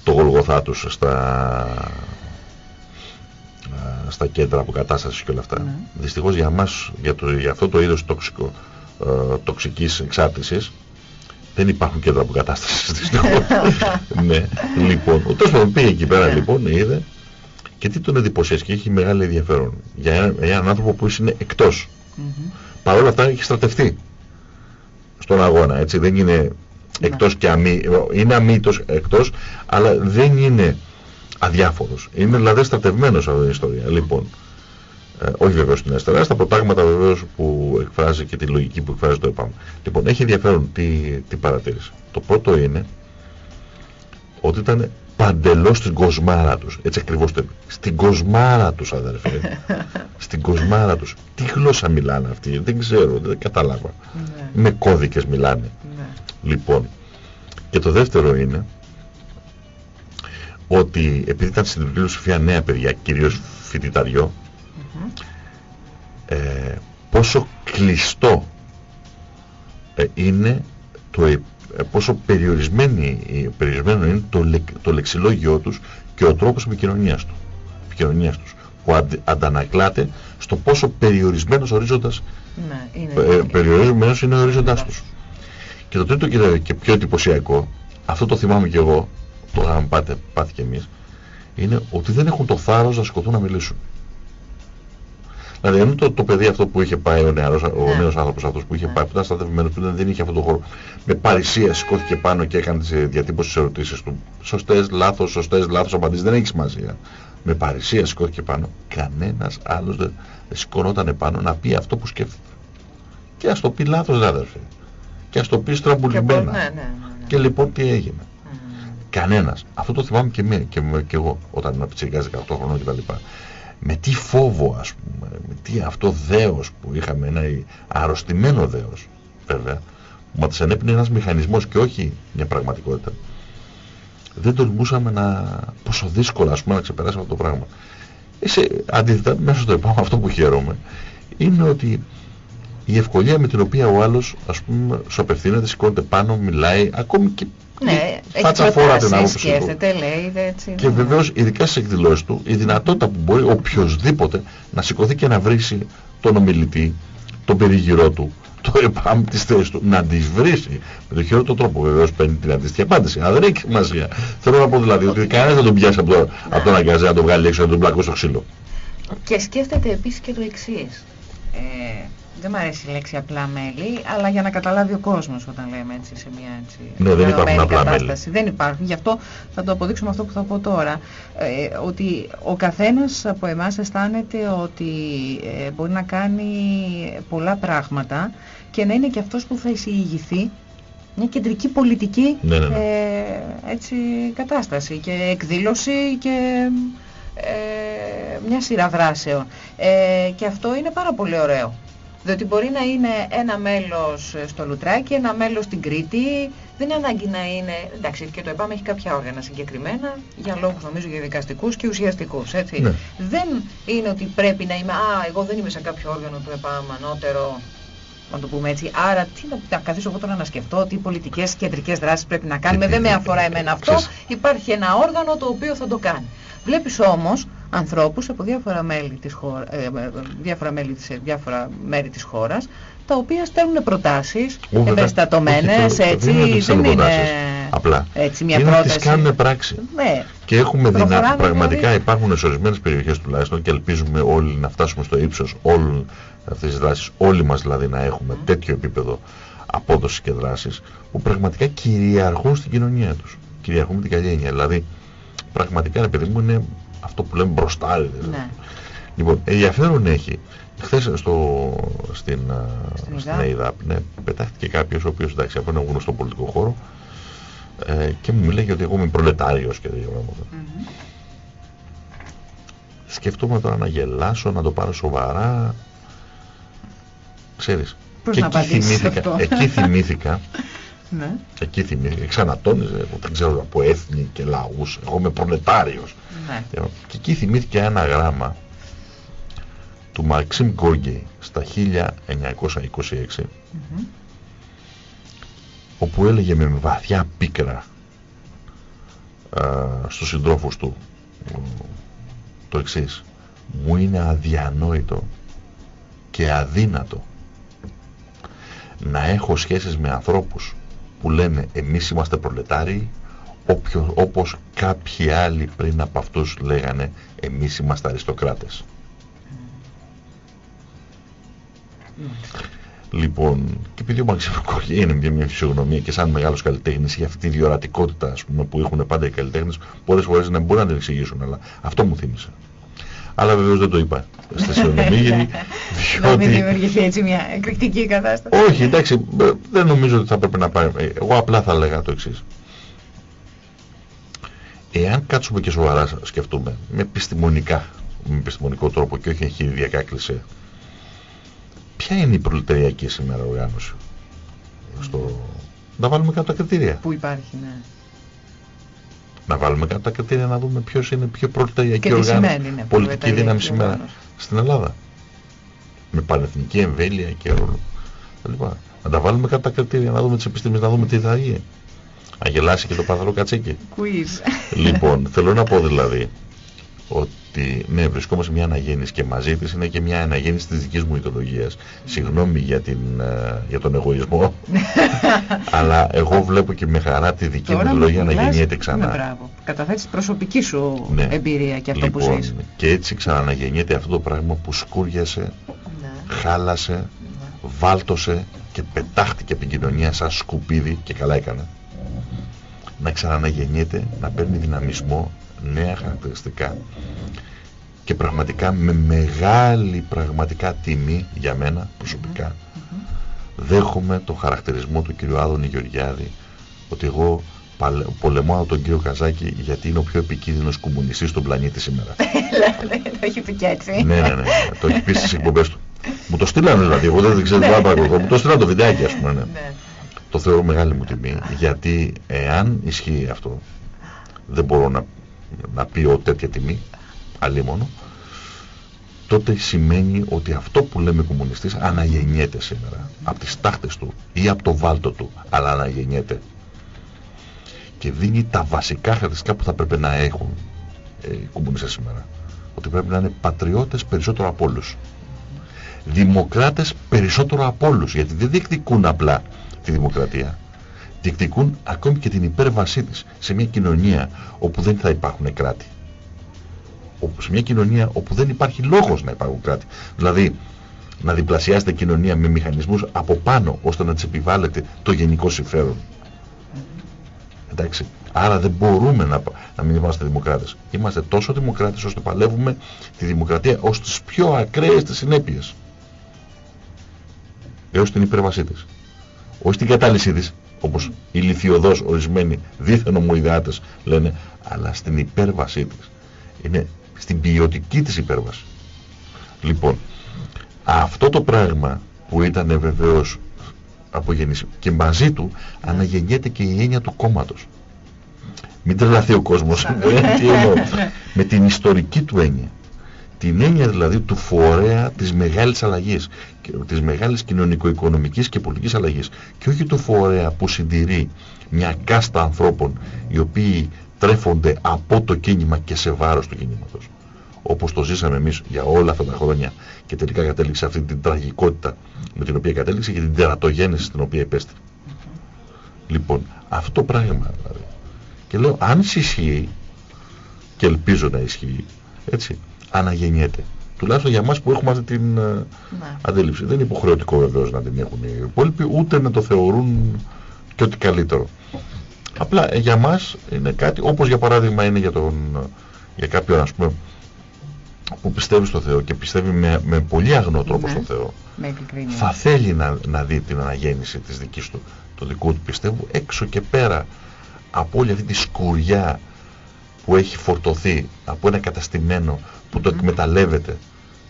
το γολγοθά τους στα, στα κέντρα αποκατάστασης και όλα αυτά. Mm Δυστυχώς για μας, για, το, για αυτό το είδος τοξικό, ε, τοξικής εξάρτησης δεν υπάρχουν κέντρα αποκατάστασης δυστυχώς. ναι. Λοιπόν, ο τόσο πήγε εκεί πέρα ναι. λοιπόν, είδε και τι τον εντυπωσίασε και έχει μεγάλο ενδιαφέρον για, ένα, για έναν άνθρωπο που είναι εκτός. Mm -hmm. Παρ' όλα αυτά έχει στρατευτεί στον αγώνα, έτσι, δεν είναι ναι. εκτός και αμύ, είναι αμύτος εκτός, αλλά δεν είναι αδιάφορος. Είναι δηλαδή στρατευμένος αυτή την ιστορία. Λοιπόν, ε, όχι βεβαίως στην αριστερά, στα προτάγματα βεβαίως που εκφράζει και τη λογική που εκφράζει το ΕΠΑΜ. Λοιπόν, έχει ενδιαφέρον τι, τι παρατήρησε. Το πρώτο είναι ότι ήταν παντελώς στην κοσμάρα τους. Έτσι ακριβώς το είπε. Στην κοσμάρα τους αδερφέ. στην κοσμάρα τους. Τι γλώσσα μιλάνε αυτοί. Δεν ξέρω, δεν καταλάβα. Ναι. Με κώδικες μιλάνε. Ναι. Λοιπόν, και το δεύτερο είναι ότι επειδή ήταν στην φιλοσοφία νέα παιδιά, κυρίως φοιτηταριό, ε, πόσο κλειστό ε, είναι το, ε, πόσο περιορισμένο είναι το, το λεξιλόγιο τους και ο τρόπος επικοινωνίας, του, επικοινωνίας τους που αν, αντανακλάται στο πόσο περιορισμένος ορίζοντας ναι, είναι, ε, περιορισμένος είναι ο ορίζοντας τους. Και το τρίτο και, και πιο εντυπωσιακό, αυτό το θυμάμαι και εγώ, το είχαμε πάθει και εμείς, είναι ότι δεν έχουν το θάρρος να σκοτούν να μιλήσουν. Δηλαδή, ενώ το, το παιδί αυτό που είχε πάει, ο, νεαρός, ο ναι. νέος άνθρωπος αυτός που είχε πάει, που ήταν στρατευμένος, που δεν είχε αυτό το χώρο, με παρησία σηκώθηκε πάνω και έκανε τις διατύπωση της ερωτήσεις του. Σωστές, λάθος, σωστές, λάθος, απαντήσεις, δεν έχει σημασία. Με παρησία σηκώθηκε πάνω. Κανένας άλλος δεν, δεν σηκωνόταν πάνω να πει αυτό που σκέφτεται. Και ας το πει λάθος, αδερφέ. Και ας το πει στραμπουλημένα. Ναι, ναι, ναι, και λοιπόν τι έγινε. Mm. Κανένας. Αυτό το θυμάμαι και, με, και, και εγώ όταν ήμουν πιτσιρικάς 18 χρονών κτλ με τι φόβο ας πούμε, με τι αυτό δέος που είχαμε, ένα αρρωστημένο δέος βέβαια, που μας ανέπνε ένας μηχανισμός και όχι μια πραγματικότητα. Δεν τολμούσαμε να, πόσο δύσκολα ας πούμε να ξεπεράσουμε αυτό το πράγμα. Είσαι, αντίθετα, μέσα στο επόμενο αυτό που χαίρομαι, είναι ότι η ευκολία με την οποία ο άλλος ας πούμε σου απευθύνεται, σηκώνεται πάνω, μιλάει, ακόμη και ναι, φάτσα φορά την άποψη σκέφτεται, λέει, έτσι. Και ναι. βεβαίως, ειδικά στις εκδηλώσεις του, η δυνατότητα που μπορεί οποιοδήποτε να σηκωθεί και να βρίσει τον ομιλητή, τον περιγυρό του, το επάμ της θέσης του, να τις βρίσει με τον χειρότερο τρόπο. Βεβαίως παίρνει την αντίστοιχη απάντηση, αλλά δεν έχει σημασία. Θέλω να πω δηλαδή ότι κανένας δεν τον πιάσει από, το, από τον αγκαζέ να τον βγάλει έξω να τον πλακώσει στο ξύλο. Και σκέφτεται επίσης και το εξής. Ε, δεν μου αρέσει η λέξη απλά μέλη, αλλά για να καταλάβει ο κόσμος όταν λέμε έτσι σε μια έτσι ναι, δεν υπάρχουν απλά κατάσταση. Δεν υπάρχουν. Γι' αυτό θα το αποδείξω με αυτό που θα πω τώρα. Ε, ότι ο καθένας από εμάς αισθάνεται ότι ε, μπορεί να κάνει πολλά πράγματα και να είναι και αυτός που θα εισηγηθεί μια κεντρική πολιτική ναι, ναι, ναι. Ε, έτσι, κατάσταση και εκδήλωση και ε, μια σειρά δράσεων. Ε, και αυτό είναι πάρα πολύ ωραίο. Διότι μπορεί να είναι ένα μέλος στο Λουτράκι, ένα μέλος στην Κρήτη. Δεν είναι ανάγκη να είναι. Εντάξει, και το ΕΠΑΜ έχει κάποια όργανα συγκεκριμένα, για λόγους νομίζω για δικαστικούς και ουσιαστικούς. Έτσι. Ναι. Δεν είναι ότι πρέπει να είμαι. Α, εγώ δεν είμαι σε κάποιο όργανο του ΕΠΑΜ ανώτερο. Να το πούμε έτσι. Άρα, τι να, να καθίσω εγώ τώρα να σκεφτώ, τι πολιτικές κεντρικές δράσεις πρέπει να κάνουμε. Δεν με αφορά εμένα αυτό. Υπάρχει ένα όργανο το οποίο θα το κάνει. Βλέπεις όμως ανθρώπους από διάφορα, μέλη της χώρα, ε, ε, διάφορα, μέλη της, διάφορα μέρη της χώρας τα οποία στέλνουν προτάσεις εμπεριστατωμένες, έτσι, δεν είναι απλά. Έτσι, μια είναι πρόταση. τις κάνουν πράξη. Ναι. Και έχουμε δυνατή, πραγματικά δηλαδή. υπάρχουν σε ορισμένες περιοχές τουλάχιστον και ελπίζουμε όλοι να φτάσουμε στο ύψος όλων αυτές τις δράσεις, όλοι μας δηλαδή να έχουμε mm. τέτοιο επίπεδο απόδοσης και δράσης που πραγματικά κυριαρχούν στην κοινωνία τους. Κυριαρχούν με την καλή έννοια. Δηλαδή, πραγματικά, επειδή μου, είναι αυτό που λέμε μπροστά. Ναι. Λοιπόν, ενδιαφέρον έχει. Χθες στο, στην, στην ΕΙΔΑΠ ναι, πετάχτηκε κάποιος ο οποίος εντάξει από ένα γνωστό πολιτικό χώρο ε, και μου μιλάει ότι εγώ είμαι προλετάριος και τέτοια πράγματα. Mm -hmm. Σκεφτόμαι τώρα να γελάσω, να το πάρω σοβαρά. Ξέρεις. Πώς και να εκεί θυμήθηκα, αυτό; εκεί θυμήθηκα ναι. Εκεί θυμήθηκα, ξανατόνιζε, δεν ξέρω από έθνη και λαούς, εγώ είμαι προλετάριος. Ναι. Και εκεί θυμήθηκε ένα γράμμα του Μαξίμ Γκόγκεϊ στα 1926 mm -hmm. όπου έλεγε με βαθιά πίκρα α, στους συντρόφους του το εξής μου είναι αδιανόητο και αδύνατο να έχω σχέσεις με ανθρώπους που λένε εμείς είμαστε προλετάριοι όποιο, όπως κάποιοι άλλοι πριν από αυτούς λέγανε εμείς είμαστε αριστοκράτες. Λοιπόν, και επειδή ο Μαξίμ είναι μια, μια φυσιογνωμία και σαν μεγάλος καλλιτέχνης για αυτή τη διορατικότητα ας πούμε, που έχουν πάντα οι καλλιτέχνες, πολλές φορές δεν μπορεί να την εξηγήσουν, αλλά αυτό μου θύμισε. Αλλά βεβαίως δεν το είπα στη συνομιλία γιατί... Να μην δημιουργηθεί έτσι μια εκρηκτική κατάσταση. Όχι, εντάξει, δεν νομίζω ότι θα πρέπει να πάει. Εγώ απλά θα έλεγα το εξής. Εάν κάτσουμε και σοβαρά σκεφτούμε, με επιστημονικά, με επιστημονικό τρόπο και όχι εγχειριδιακά κλεισέ, ποια είναι η προλεταριακή σήμερα οργάνωση; Στο... Να βάλουμε κάτω τα κριτήρια. Που υπάρχει, ναι. Να βάλουμε κάτω τα κριτήρια να δούμε ποιος είναι πιο προλεταριακή οργάνωση, ναι, πολιτική δύναμη σήμερα στην Ελλάδα. Με πανεθνική εμβέλεια και ρόλο. Λοιπόν, να τα βάλουμε κάτω τα κριτήρια, να δούμε τις επιστήμες, να δούμε τι θα γίνει. Αγελάσει και το παθαρό κατσίκι. Quiz. Λοιπόν, θέλω να πω δηλαδή ότι ναι, βρισκόμαστε μια αναγέννηση και μαζί της είναι και μια αναγέννηση της δικής μου ιδεολογίας. Συγγνώμη για, την, ε, για τον εγωισμό, αλλά εγώ βλέπω και με χαρά τη δική μου ιδεολογία να γεννιέται ξανά. Ναι, μπράβο. Καταθέτεις προσωπική σου ναι. εμπειρία και αυτό λοιπόν, που ζεις. Και έτσι ξαναγεννιέται αυτό το πράγμα που σκούριασε, ναι. χάλασε, ναι. βάλτωσε και πετάχτηκε από την κοινωνία σαν σκουπίδι και καλά έκανε να ξαναγεννιέται, να παίρνει δυναμισμό, νέα χαρακτηριστικά και πραγματικά με μεγάλη πραγματικά τιμή για μένα προσωπικά δέχομαι το χαρακτηρισμό του κύριου Άδωνη Γεωργιάδη ότι εγώ πολεμώ τον κύριο Καζάκη γιατί είναι ο πιο επικίνδυνος κομμουνιστής στον πλανήτη σήμερα. Το έχει πει και έτσι. Ναι, ναι, ναι, το έχει πει στις εκπομπές του. Μου το στείλανε δηλαδή, εγώ δεν ξέρω τι να παρακολουθώ, μου το στείλανε το βιντεάκι ας πούμε. Ναι. Το θεωρώ μεγάλη μου τιμή γιατί εάν ισχύει αυτό δεν μπορώ να, να πει ότι τέτοια τιμή αλίμονο τότε σημαίνει ότι αυτό που λέμε κομμουνιστής αναγεννιέται σήμερα από τις τάχτες του ή από το βάλτο του αλλά αναγεννιέται και δίνει τα βασικά χαρακτηριστικά που θα πρέπει να έχουν ε, οι κομμουνιστές σήμερα ότι πρέπει να είναι πατριώτες περισσότερο από όλους δημοκράτες περισσότερο από όλους γιατί δεν διεκδικούν απλά τη δημοκρατία. Διεκδικούν ακόμη και την υπέρβασή της σε μια κοινωνία όπου δεν θα υπάρχουν κράτη. Σε μια κοινωνία όπου δεν υπάρχει λόγος να υπάρχουν κράτη. Δηλαδή, να διπλασιάσετε κοινωνία με μηχανισμούς από πάνω ώστε να τις επιβάλλετε το γενικό συμφέρον. Εντάξει. Άρα δεν μπορούμε να, να μην είμαστε δημοκράτες. Είμαστε τόσο δημοκράτες ώστε παλεύουμε τη δημοκρατία ως τις πιο ακραίες της συνέπειες. Έως την υπέρβασή της. Όχι την κατάλυσή της, όπως οι λιθιωδώς ορισμένοι δίθεν ομοειδεάτες λένε, αλλά στην υπέρβασή της. Είναι στην ποιοτική της υπέρβαση. Λοιπόν, αυτό το πράγμα που ήταν βεβαίως απογεννήσιμο και μαζί του αναγεννιέται και η έννοια του κόμματος. Μην τρελαθεί ο κόσμος. Με την ιστορική του έννοια. Την έννοια δηλαδή του φορέα της μεγάλης αλλαγής, της μεγάλης κοινωνικο-οικονομικής και πολιτικής αλλαγής. Και όχι του φορέα που συντηρεί μια κάστα ανθρώπων οι οποίοι τρέφονται από το κίνημα και σε βάρος του κίνηματος. Όπως το ζήσαμε εμείς για όλα αυτά τα χρόνια και τελικά κατέληξε αυτή την τραγικότητα με την οποία κατέληξε και την τερατογέννηση στην οποία επέστη. Λοιπόν, αυτό το πράγμα δηλαδή. Και λέω, αν ισχύει, και ελπίζω να ισχύει, έτσι, αναγεννιέται. Τουλάχιστον για μας που έχουμε αυτή την ε, ναι. αντίληψη. Δεν είναι υποχρεωτικό βεβαίως να την έχουν οι υπόλοιποι, ούτε να το θεωρούν και ότι καλύτερο. Απλά ε, για μας είναι κάτι, όπως για παράδειγμα είναι για, τον, για κάποιον ας πούμε που πιστεύει στο Θεό και πιστεύει με, με πολύ αγνό τρόπο ναι. στο Θεό θα θέλει να, να δει την αναγέννηση της δικής του, του δικού του πιστεύω έξω και πέρα από όλη αυτή τη σκουριά που έχει φορτωθεί από ένα καταστημένο που το εκμεταλλεύεται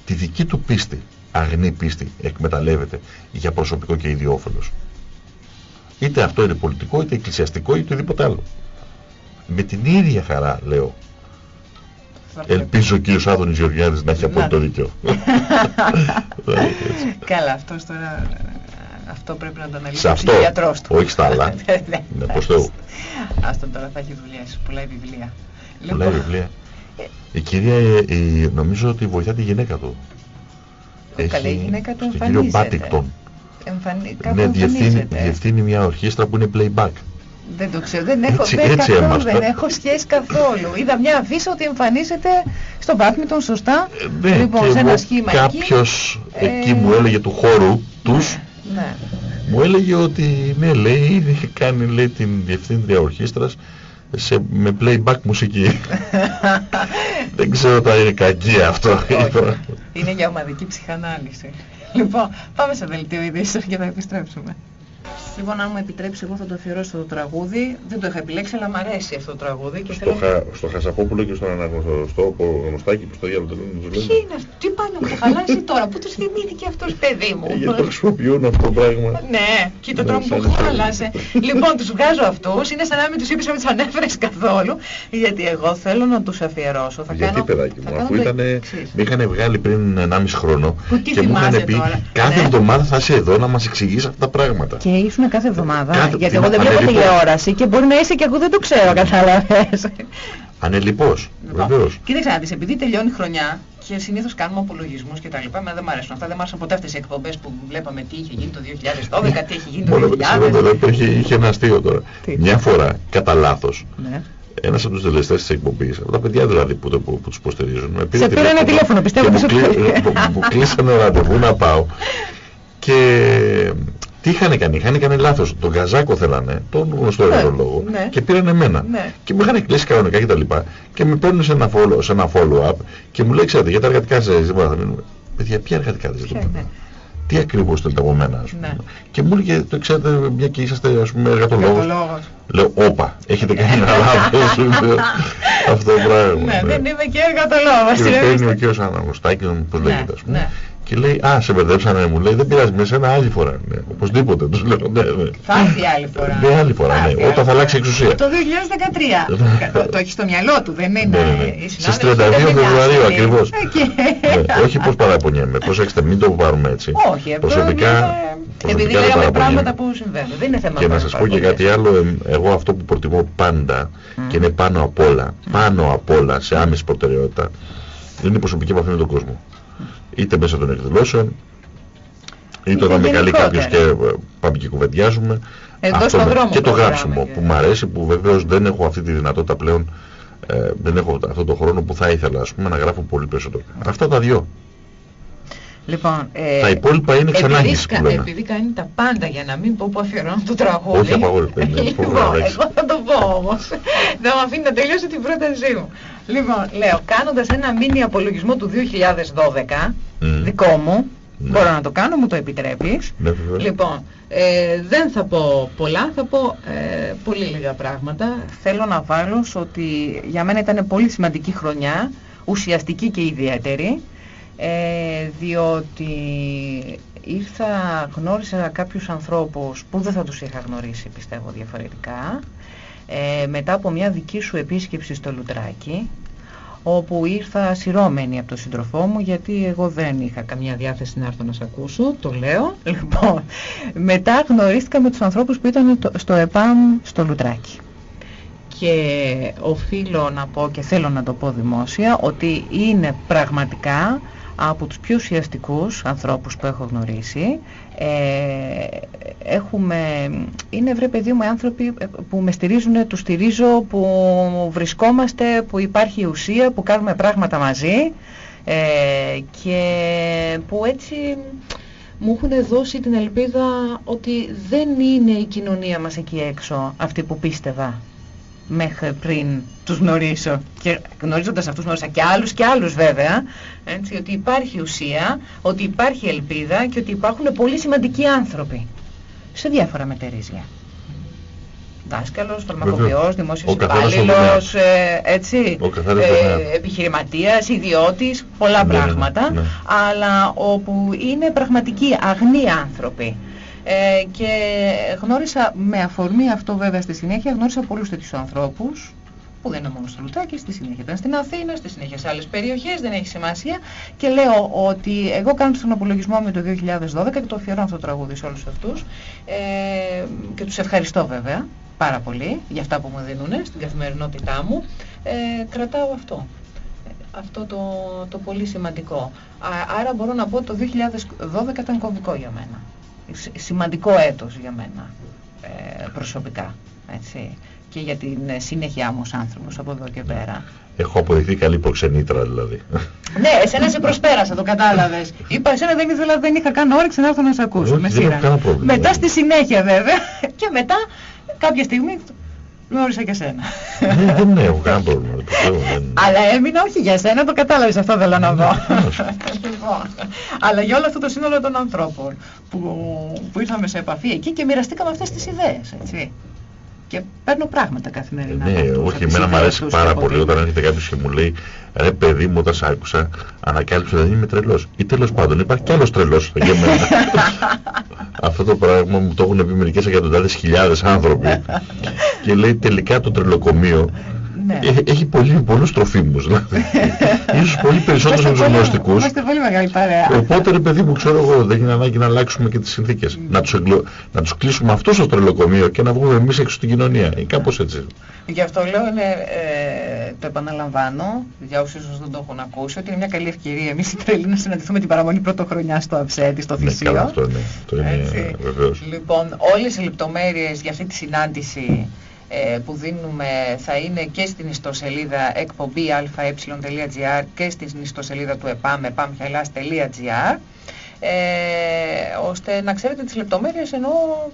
τη δική του πίστη, αγνή πίστη εκμεταλλεύεται για προσωπικό και ιδιόφελος. Είτε αυτό είναι πολιτικό, είτε εκκλησιαστικό, είτε οτιδήποτε άλλο. Με την ίδια χαρά λέω Ελπίζω ο κύριος Άδωνης Γεωργιάδης να έχει απόλυτο δίκιο. Καλά, αυτός τώρα... Αυτό πρέπει να το αναλύσει ο γιατρός του. Όχι στα άλλα. ναι, ναι προς Θεού. Άστον τώρα θα έχει δουλειές, πουλάει βιβλία. Πουλάει λοιπόν, βιβλία. Ε, η κυρία, η, νομίζω ότι βοηθά τη γυναίκα του. Καλή η γυναίκα του εμφανίζεται. Κύριο Μπάτικτον. Εμφανι... Ναι, διευθύνει, διευθύνει μια ορχήστρα που είναι playback. Δεν το ξέρω, δεν έχω, έτσι, δεν, καθόλου, δεν έχω σχέση καθόλου. Είδα μια αφίσα ότι εμφανίζεται στον Μπάτμιτον σωστά. Ε, ναι, λοιπόν, σε ένα σχήμα κάποιος εκεί. εκεί μου έλεγε του χώρου τους, ναι, ναι. μου έλεγε ότι ναι, λέει, κάνει λέει, την διευθύντρια ορχήστρας σε, με playback μουσική. δεν ξέρω αν είναι κακή αυτό. είναι για ομαδική ψυχανάλυση. Λοιπόν, πάμε σε δελτίο ειδήσεων και θα επιστρέψουμε. Λοιπόν, αν μου επιτρέψεις, εγώ θα το αφιερώσω το τραγούδι. Δεν το είχα επιλέξει, αλλά μου αρέσει αυτό το τραγούδι. Και στο, θέλω... χα... στο Χασαπόπουλο και στον αναγνωστό γνωστάκι που στο διάλογο του Ποιοι είναι αυτοί, τι πάνε να μου χαλάσει τώρα, πού του θυμήθηκε αυτός παιδί μου. Ε, γιατί το χρησιμοποιούν αυτό το πράγμα. ναι, κοίτα τώρα που χάλασε. λοιπόν, τους βγάζω αυτούς, είναι σαν να μην τους είπες να τους ανέφερες καθόλου, γιατί εγώ θέλω να τους αφιερώσω. Θα γιατί παιδάκι μου, αφού ήταν, με είχαν βγάλει πριν 1,5 χρόνο και μου είχαν πει κάθε ναι. εβδομάδα θα είσαι εδώ να μας εξηγείς αυτά τα πράγματα. Και ήσουν κάθε εβδομάδα. Κάθε, γιατί εγώ δεν βλέπω τηλεόραση και μπορεί να είσαι και εγώ δεν το ξέρω, κατάλαβες. Ανελιπώς, λοιπόν, βεβαίως. Κοίταξε να δεις, επειδή τελειώνει η χρονιά και συνήθως κάνουμε απολογισμούς και τα λοιπά. Μα δεν μου αρέσουν αυτά. Δεν μου άρεσαν ποτέ αυτές οι εκπομπές που βλέπαμε τι είχε γίνει το 2012, τι είχε γίνει το 2000. είχε, είχε ένα αστείο τώρα. Μια φορά, κατά λάθος, ναι. ένας από τους τελεστέ της εκπομπής, από τα παιδιά δηλαδή που, που, που τους υποστηρίζουν, με πήρε Σε ένα τηλέφωνο, πιστεύω ότι μου κλείσανε ραντεβού να πάω. Και τι είχαν κάνει, είχαν κάνει λάθος. Τον Καζάκο θέλανε, τον γνωστό ναι, λόγο, ναι. και πήραν εμένα. Ναι. Και μου είχαν κλείσει κανονικά και τα λοιπά. Και με παίρνουν σε ένα, follow, σε ένα follow-up και μου λέει, ξέρετε, για τα εργατικά ζητήματα θα μείνουμε. Παιδιά, ποια εργατικά ζητήματα; Ναι. Τι ακριβώς θέλετε από μένα, ας πούμε; Ναι. Και μου λέει, το ξέρετε, μια και είσαστε, ας πούμε, εργατολόγος. Λέω, όπα, έχετε κάνει ένα λάθος. αυτό το πράγμα. Ναι, δεν είμαι και εργατολόγος. Και με παίρνει ο κύριος Αναγωστάκης, πώς λέγεται, ας πούμε. Και λέει, Α, σε μπερδέψανε, μου λέει, δεν πειράζει με σένα άλλη φορά. Ναι, οπωσδήποτε, τους λέω, ναι, ναι. Θα έρθει άλλη φορά. Ναι, άλλη φορά, ναι, όταν θα αλλάξει εξουσία. Το 2013. το, το έχεις στο μυαλό του, δεν είναι. Ναι, ναι. ναι. Στις 32 Φεβρουαρίου ακριβώς. ναι, όχι πώς παραπονιέμαι, προσέξτε, μην το πάρουμε έτσι. Όχι, προσωπικά. Επειδή λέμε πράγματα που συμβαίνουν. Δεν είναι θέμα Και να σας πω και κάτι άλλο, εγώ αυτό που προτιμώ πάντα και είναι πάνω απ' όλα, πάνω απ' όλα σε άμεση προτεραιότητα, είναι η προσωπική επαφή με τον κόσμο είτε μέσα των εκδηλώσεων, είτε όταν με καλεί κάποιος και ε, πάμε και κουβεντιάζουμε. Εδώ στον δρόμο και το γράψιμο που μου αρέσει, που βεβαίως δεν έχω αυτή τη δυνατότητα πλέον, ε, δεν έχω αυτό το χρόνο που θα ήθελα ας πούμε, να γράφω πολύ περισσότερο. Αυτά τα δυο. Λοιπόν, ε, Τα υπόλοιπα είναι επειδή, ξανάγγιση που κα- λέμε. επειδή κάνει τα πάντα για να μην πω που αφιερώνω το τραγούδι. Όχι, απαγόρευτε, είναι λοιπόν, φοβερά, εντάξει. εγώ θα το πω όμως. Δεν με αφήνει να τελειώσω την πρότασή μου. Λοιπόν, λέω, κάνοντας ένα μίνι απολογισμό του 2012, Μμ. δικό μου, Ναι. μπορώ να το κάνω, μου το επιτρέπεις. Ναι, βέβαια. Λοιπόν, ε, δεν θα πω πολλά, θα πω ε, πολύ λίγα πράγματα. θέλω να βάλω στο ότι για μένα ήταν πολύ σημαντική χρονιά, ουσιαστική και ιδιαίτερη, ε, διότι ήρθα, γνώρισα κάποιους ανθρώπους που δεν θα τους είχα γνωρίσει πιστεύω διαφορετικά, ε, μετά από μια δική σου επίσκεψη στο Λουτράκι, όπου ήρθα σειρώμενη από τον σύντροφό μου γιατί εγώ δεν είχα καμία διάθεση να έρθω να σε ακούσω, το λέω. Λοιπόν, μετά γνωρίστηκα με τους ανθρώπους που ήταν το- στο ΕΠΑΜ στο Λουτράκι. Και οφείλω να πω και θέλω να το πω δημόσια ότι είναι πραγματικά από τους πιο ουσιαστικούς ανθρώπους που έχω γνωρίσει. Ε, έχουμε, είναι βρε παιδί μου άνθρωποι ε, που με στηρίζουν, τους στηρίζω, που βρισκόμαστε, που υπάρχει ουσία, που κάνουμε πράγματα μαζί ε, και που έτσι μου έχουν δώσει την ελπίδα ότι δεν είναι η κοινωνία μας εκεί έξω αυτή που πίστευα μέχρι πριν τους γνωρίσω και γνωρίζοντας αυτούς γνώρισα και άλλους και άλλους βέβαια έτσι, ότι υπάρχει ουσία, ότι υπάρχει ελπίδα και ότι υπάρχουν πολύ σημαντικοί άνθρωποι σε διάφορα μετερίζια. Δάσκαλος, φαρμακοποιός, δημόσιος Ο καθένας στον υπάλληλος, ε, έτσι, Ο καθένας στον τομέα. επιχειρηματίας, ιδιώτης, πολλά Ναι, ναι, ναι, πράγματα, ναι. αλλά όπου είναι πραγματικοί αγνοί άνθρωποι. Ε, και γνώρισα με αφορμή αυτό βέβαια στη συνέχεια, γνώρισα πολλούς τέτοιους ανθρώπους που δεν είναι μόνο στο Λουτράκι, στη συνέχεια ήταν στην Αθήνα, στη συνέχεια σε άλλες περιοχές, δεν έχει σημασία και λέω ότι εγώ κάνω τον απολογισμό μου το 2012 και το αφιερώνω αυτό το τραγούδι σε όλους αυτούς ε, και τους ευχαριστώ βέβαια πάρα πολύ για αυτά που μου δίνουν στην καθημερινότητά μου. Ε, κρατάω αυτό. Ε, Αυτό το, το πολύ σημαντικό. Α, άρα μπορώ να πω ότι το 2012 ήταν κομβικό για μένα. Σ- σημαντικό έτος για μένα ε, προσωπικά. Έτσι. Και για την ε, συνέχεια μου ως άνθρωπος από εδώ και πέρα. Έχω αποδειχθεί καλή προξενήτρα δηλαδή. Ναι, εσένα σε προσπέρασα, το κατάλαβες. Είπα, εσένα δεν ήθελα, δεν είχα καν όρεξη να έρθω να σε ακούσω. Όχι, με δεν έχω σειρά. κανένα πρόβλημα. Μετά στη συνέχεια βέβαια. Και μετά κάποια στιγμή γνώρισα και σένα. Ναι, δεν έχω κανένα πρόβλημα. το πιστεύω, δεν- Αλλά έμεινα όχι για σένα, το κατάλαβες, αυτό θέλω να δω. βεβαίως. Λοιπόν, Αλλά για όλο αυτό το σύνολο των ανθρώπων που, που ήρθαμε σε επαφή εκεί και μοιραστήκαμε αυτές τις ιδέες, έτσι. Και παίρνω πράγματα καθημερινά. Ναι, από τους, από όχι, τις εμένα μου ιδέες αρέσει τους πάρα και από πολύ την- όταν έρχεται κάποιος και μου λέει ρε παιδί μου όταν σ' άκουσα ανακάλυψα ότι δεν είμαι τρελός ή τέλος πάντων υπάρχει κι άλλος τρελός για μένα αυτό το πράγμα μου το έχουν πει μερικές εκατοντάδες χιλιάδες άνθρωποι. Και λέει τελικά το τρελοκομείο Ναι. ε- έχει πολύ, πολλούς τροφίμους δηλαδή. ίσως πολύ περισσότερους από τους πολύ- γνωστικούς Είμαστε πολύ μεγάλη παρέα. Οπότε ρε παιδί μου ξέρω εγώ δεν είναι ανάγκη να αλλάξουμε και τις συνθήκες. Να τους, εγκλω... να τους κλείσουμε αυτό στο τρελοκομείο και να βγούμε εμείς έξω στην κοινωνία. Ή κάπως έτσι. Γι' αυτό λέω, είναι, ε, το επαναλαμβάνω, για όσους ίσως δεν το έχουν ακούσει, ότι είναι μια καλή ευκαιρία εμείς οι τρελοί να συναντηθούμε την παραμονή πρωτοχρονιά στο Αψέτη, στο Ναι, Θησίο. καλά αυτό είναι. Αυτό είναι Έτσι. βεβαίως. Λοιπόν, όλες οι λεπτομέρειες για αυτή τη συνάντηση ε, που δίνουμε θα είναι και στην ιστοσελίδα εκπομπή αε.gr και στην ιστοσελίδα του ΕΠΑΜ, epamhellas.gr ε, ώστε να ξέρετε τις λεπτομέρειες ενώ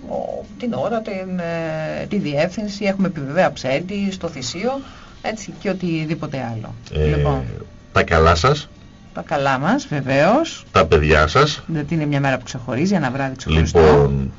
ο, την ώρα, την, ε, τη διεύθυνση, έχουμε επιβεβαία Αψέτη, στο Θησίο, έτσι και οτιδήποτε άλλο. Ε, Λοιπόν, Τα καλά σας, τα καλά μας βεβαίως, τα παιδιά σας. γιατί είναι μια μέρα που ξεχωρίζει, ένα βράδυ ξεχωριστό. Λοιπόν,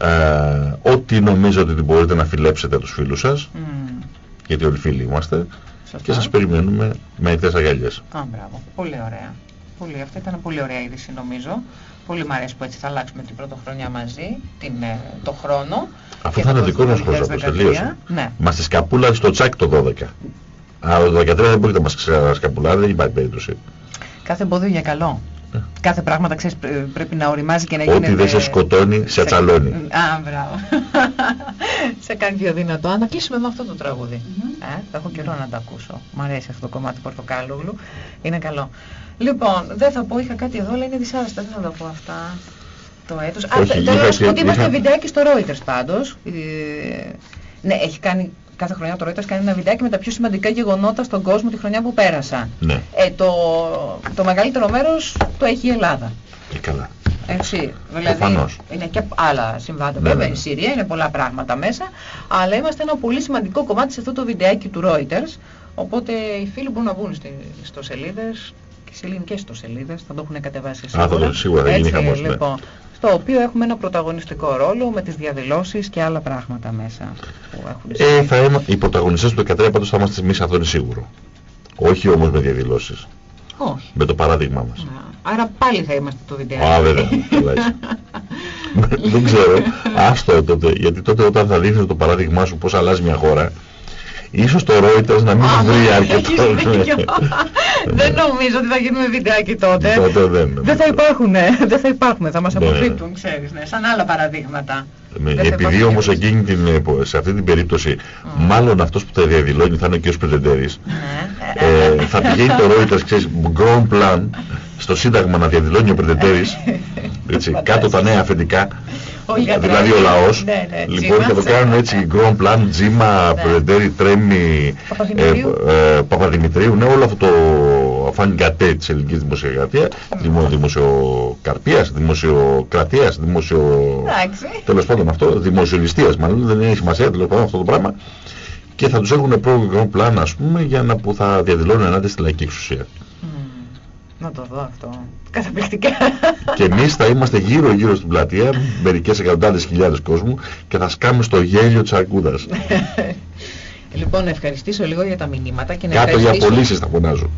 ε, ό,τι νομίζετε ότι μπορείτε να φιλέψετε τους φίλους σας, Μμμ, γιατί όλοι φίλοι είμαστε, σωστά. και σας περιμένουμε με ιδέες αγκαλιές. Α, μπράβο. Πολύ ωραία. Πολύ, αυτή ήταν πολύ ωραία είδηση νομίζω. Πολύ μ' αρέσει που έτσι θα αλλάξουμε την πρωτοχρονιά μαζί, την, ε, το χρόνο. Αυτό Και θα είναι το δικό μας 2013. χρόνος, τελείωσε. Ναι. Μας τη σκαπούλα στο τσάκ το 12. Αλλά το 13 δεν μπορείτε να μας ξεσκαπουλάρετε, δεν υπάρχει περίπτωση. Κάθε εμπόδιο για καλό. Ε. Κάθε πράγμα ξέρεις, πρέ- πρέπει να οριμάζει και να γίνεται... Ό,τι δεν σε σκοτώνει, σε ατσαλώνει. Α, μπράβο. σε κάνει πιο δυνατό. Α, να κλείσουμε με αυτό το τραγούδι. Ε, θα έχω καιρό να το ακούσω. Μ' αρέσει αυτό το κομμάτι του Πορτοκάλογλου. Είναι καλό. Λοιπόν, δεν θα πω, είχα κάτι εδώ, αλλά είναι δυσάρεστα. Δεν θα τα πω αυτά. Το έτος. Α, Όχι, θε- είχα θέλω να σου και- πω ότι είμαστε είχα- βιντεάκι στο Reuters πάντως. Ε, ναι, έχει κάνει κάθε χρονιά το Reuters κάνει ένα βιντεάκι με τα πιο σημαντικά γεγονότα στον κόσμο τη χρονιά που πέρασα. Ναι. Ε, το, το μεγαλύτερο μέρος το έχει η Ελλάδα. Και καλά. Έτσι, δηλαδή Προφανώς. είναι και άλλα συμβάντα. Ναι, Βέβαια ναι. η Συρία είναι πολλά πράγματα μέσα, αλλά είμαστε ένα πολύ σημαντικό κομμάτι σε αυτό το βιντεάκι του Reuters. Οπότε οι φίλοι μπορούν να μπουν στις ιστοσελίδες και σε ελληνικές ιστοσελίδες, θα το έχουν κατεβάσει θα σίγουρα. το- σίγουρα, θα γίνει Έτσι, χαμός, ναι. Λοιπόν, στο οποίο έχουμε ένα πρωταγωνιστικό ρόλο με τις διαδηλώσεις και άλλα πράγματα μέσα που έχουν Ε, συμβεί. θα είμα... Οι πρωταγωνιστές του 13 πάντως θα είμαστε εμείς, αυτό είναι σίγουρο. Όχι όμως με διαδηλώσεις. Όχι. Με το παράδειγμά μας. Να, Άρα πάλι θα είμαστε το βιντεάκι. Α, βέβαια. καλά είσαι. Δεν ξέρω. Άστο τότε. Γιατί τότε όταν θα δείχνεις το παράδειγμά σου πώς αλλάζει μια χώρα, ίσως το Reuters να μην Α, βρει έχεις αρκετό. δίκιο. Δεν νομίζω ότι θα γίνουμε βιντεάκι τότε. Τότε δεν. Δεν θα υπάρχουν, δεν θα υπάρχουν, θα μας Ναι, ναι. αποφύγουν, ξέρεις, ναι, σαν άλλα παραδείγματα. Ναι, Δεν θα επειδή υπάρχουν όμως διαφορές. εκείνη την, ε, σε αυτή την περίπτωση, μάλλον αυτός που τα διαδηλώνει θα είναι ο κ. Πρετεντέρης, Ναι. ε, θα πηγαίνει το Reuters, ξέρεις, grand plan, στο Σύνταγμα να διαδηλώνει ο Πρετεντέρης, έτσι, κάτω τα νέα αφεντικά, Όλοι οι δηλαδή ο αντρές. λαός, Ναι, ναι, λοιπόν τζίμα. και το κάνουν έτσι grand plan, Τζίμα, Ναι. Πρετεντέρη, Τρέμι, Παπαδημητρίου. ε, ε, Παπαδημητρίου, ναι, όλο αυτό το φανγκατέ της ελληνικής δημοσιογραφίας, δημο, δημοσιοκαρπίας, δημοσιοκρατίας, δημοσιο... Εντάξει. τέλος πάντων αυτό, δημοσιολιστίας μάλλον, δεν έχει σημασία τέλος πάντων αυτό το πράγμα και θα τους έχουν πρόγραμμα πλάνα ας πούμε για να που θα διαδηλώνουν ενάντια στη λαϊκή εξουσία. Μμμ. Να το δω αυτό. Καταπληκτικά. και εμείς θα είμαστε γύρω γύρω στην πλατεία, μερικές εκατοντάδες χιλιάδες κόσμου και θα σκάμε στο γέλιο της αρκούδας. Λοιπόν, να ευχαριστήσω λίγο για τα μηνύματα και να Κάτω για ευχαριστήσω... πωλήσεις θα φωνάζω.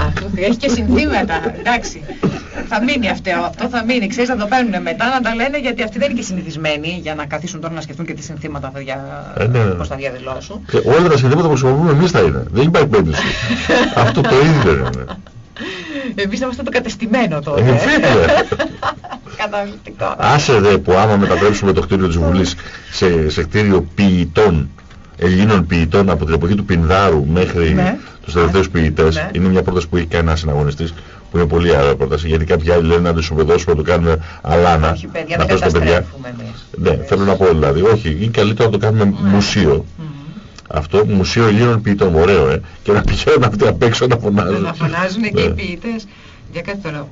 Αυτό έχει και συνθήματα. Εντάξει. θα μείνει αυτό, αυτό θα μείνει. Ξέρεις, να το παίρνουν μετά να τα λένε γιατί αυτοί δεν είναι και συνηθισμένοι για να καθίσουν τώρα να σκεφτούν και τι συνθήματα θα δια... Ε, ναι, ναι. πώς θα διαδηλώσουν. Και όλα τα συνθήματα που χρησιμοποιούμε εμείς θα είναι. Δεν υπάρχει περίπτωση. αυτό το ίδιο είναι. Εμείς είμαστε το κατεστημένο τότε. Ε, βέβαια. Καταπληκτικό. Άσε δε που άμα μετατρέψουμε το κτίριο της Βουλής σε, σε κτίριο ποιητών, Ελλήνων ποιητών από την εποχή του Πινδάρου μέχρι Ναι. τους τελευταίους ποιητές. Ναι. Είναι μια πρόταση που έχει κάνει ένας συναγωνιστής που είναι πολύ ωραία πρόταση. Γιατί κάποιοι άλλοι λένε να τους ισοπεδώσουμε, να το κάνουμε αλάνα. Όχι, παιδιά, να δεν πέσουν τα παιδιά. καταστρέφουμε εμείς. Ναι, θέλω να πω δηλαδή. Όχι, είναι καλύτερο να το κάνουμε μουσείο. Μμμ. Αυτό, μουσείο Ελλήνων ποιητών, ωραίο, ε. Και να πηγαίνουν αυτοί απ' έξω να φωνάζουν. Να φωνάζουν και οι Ναι. ποιητές. Για κάτι τώρα. Α,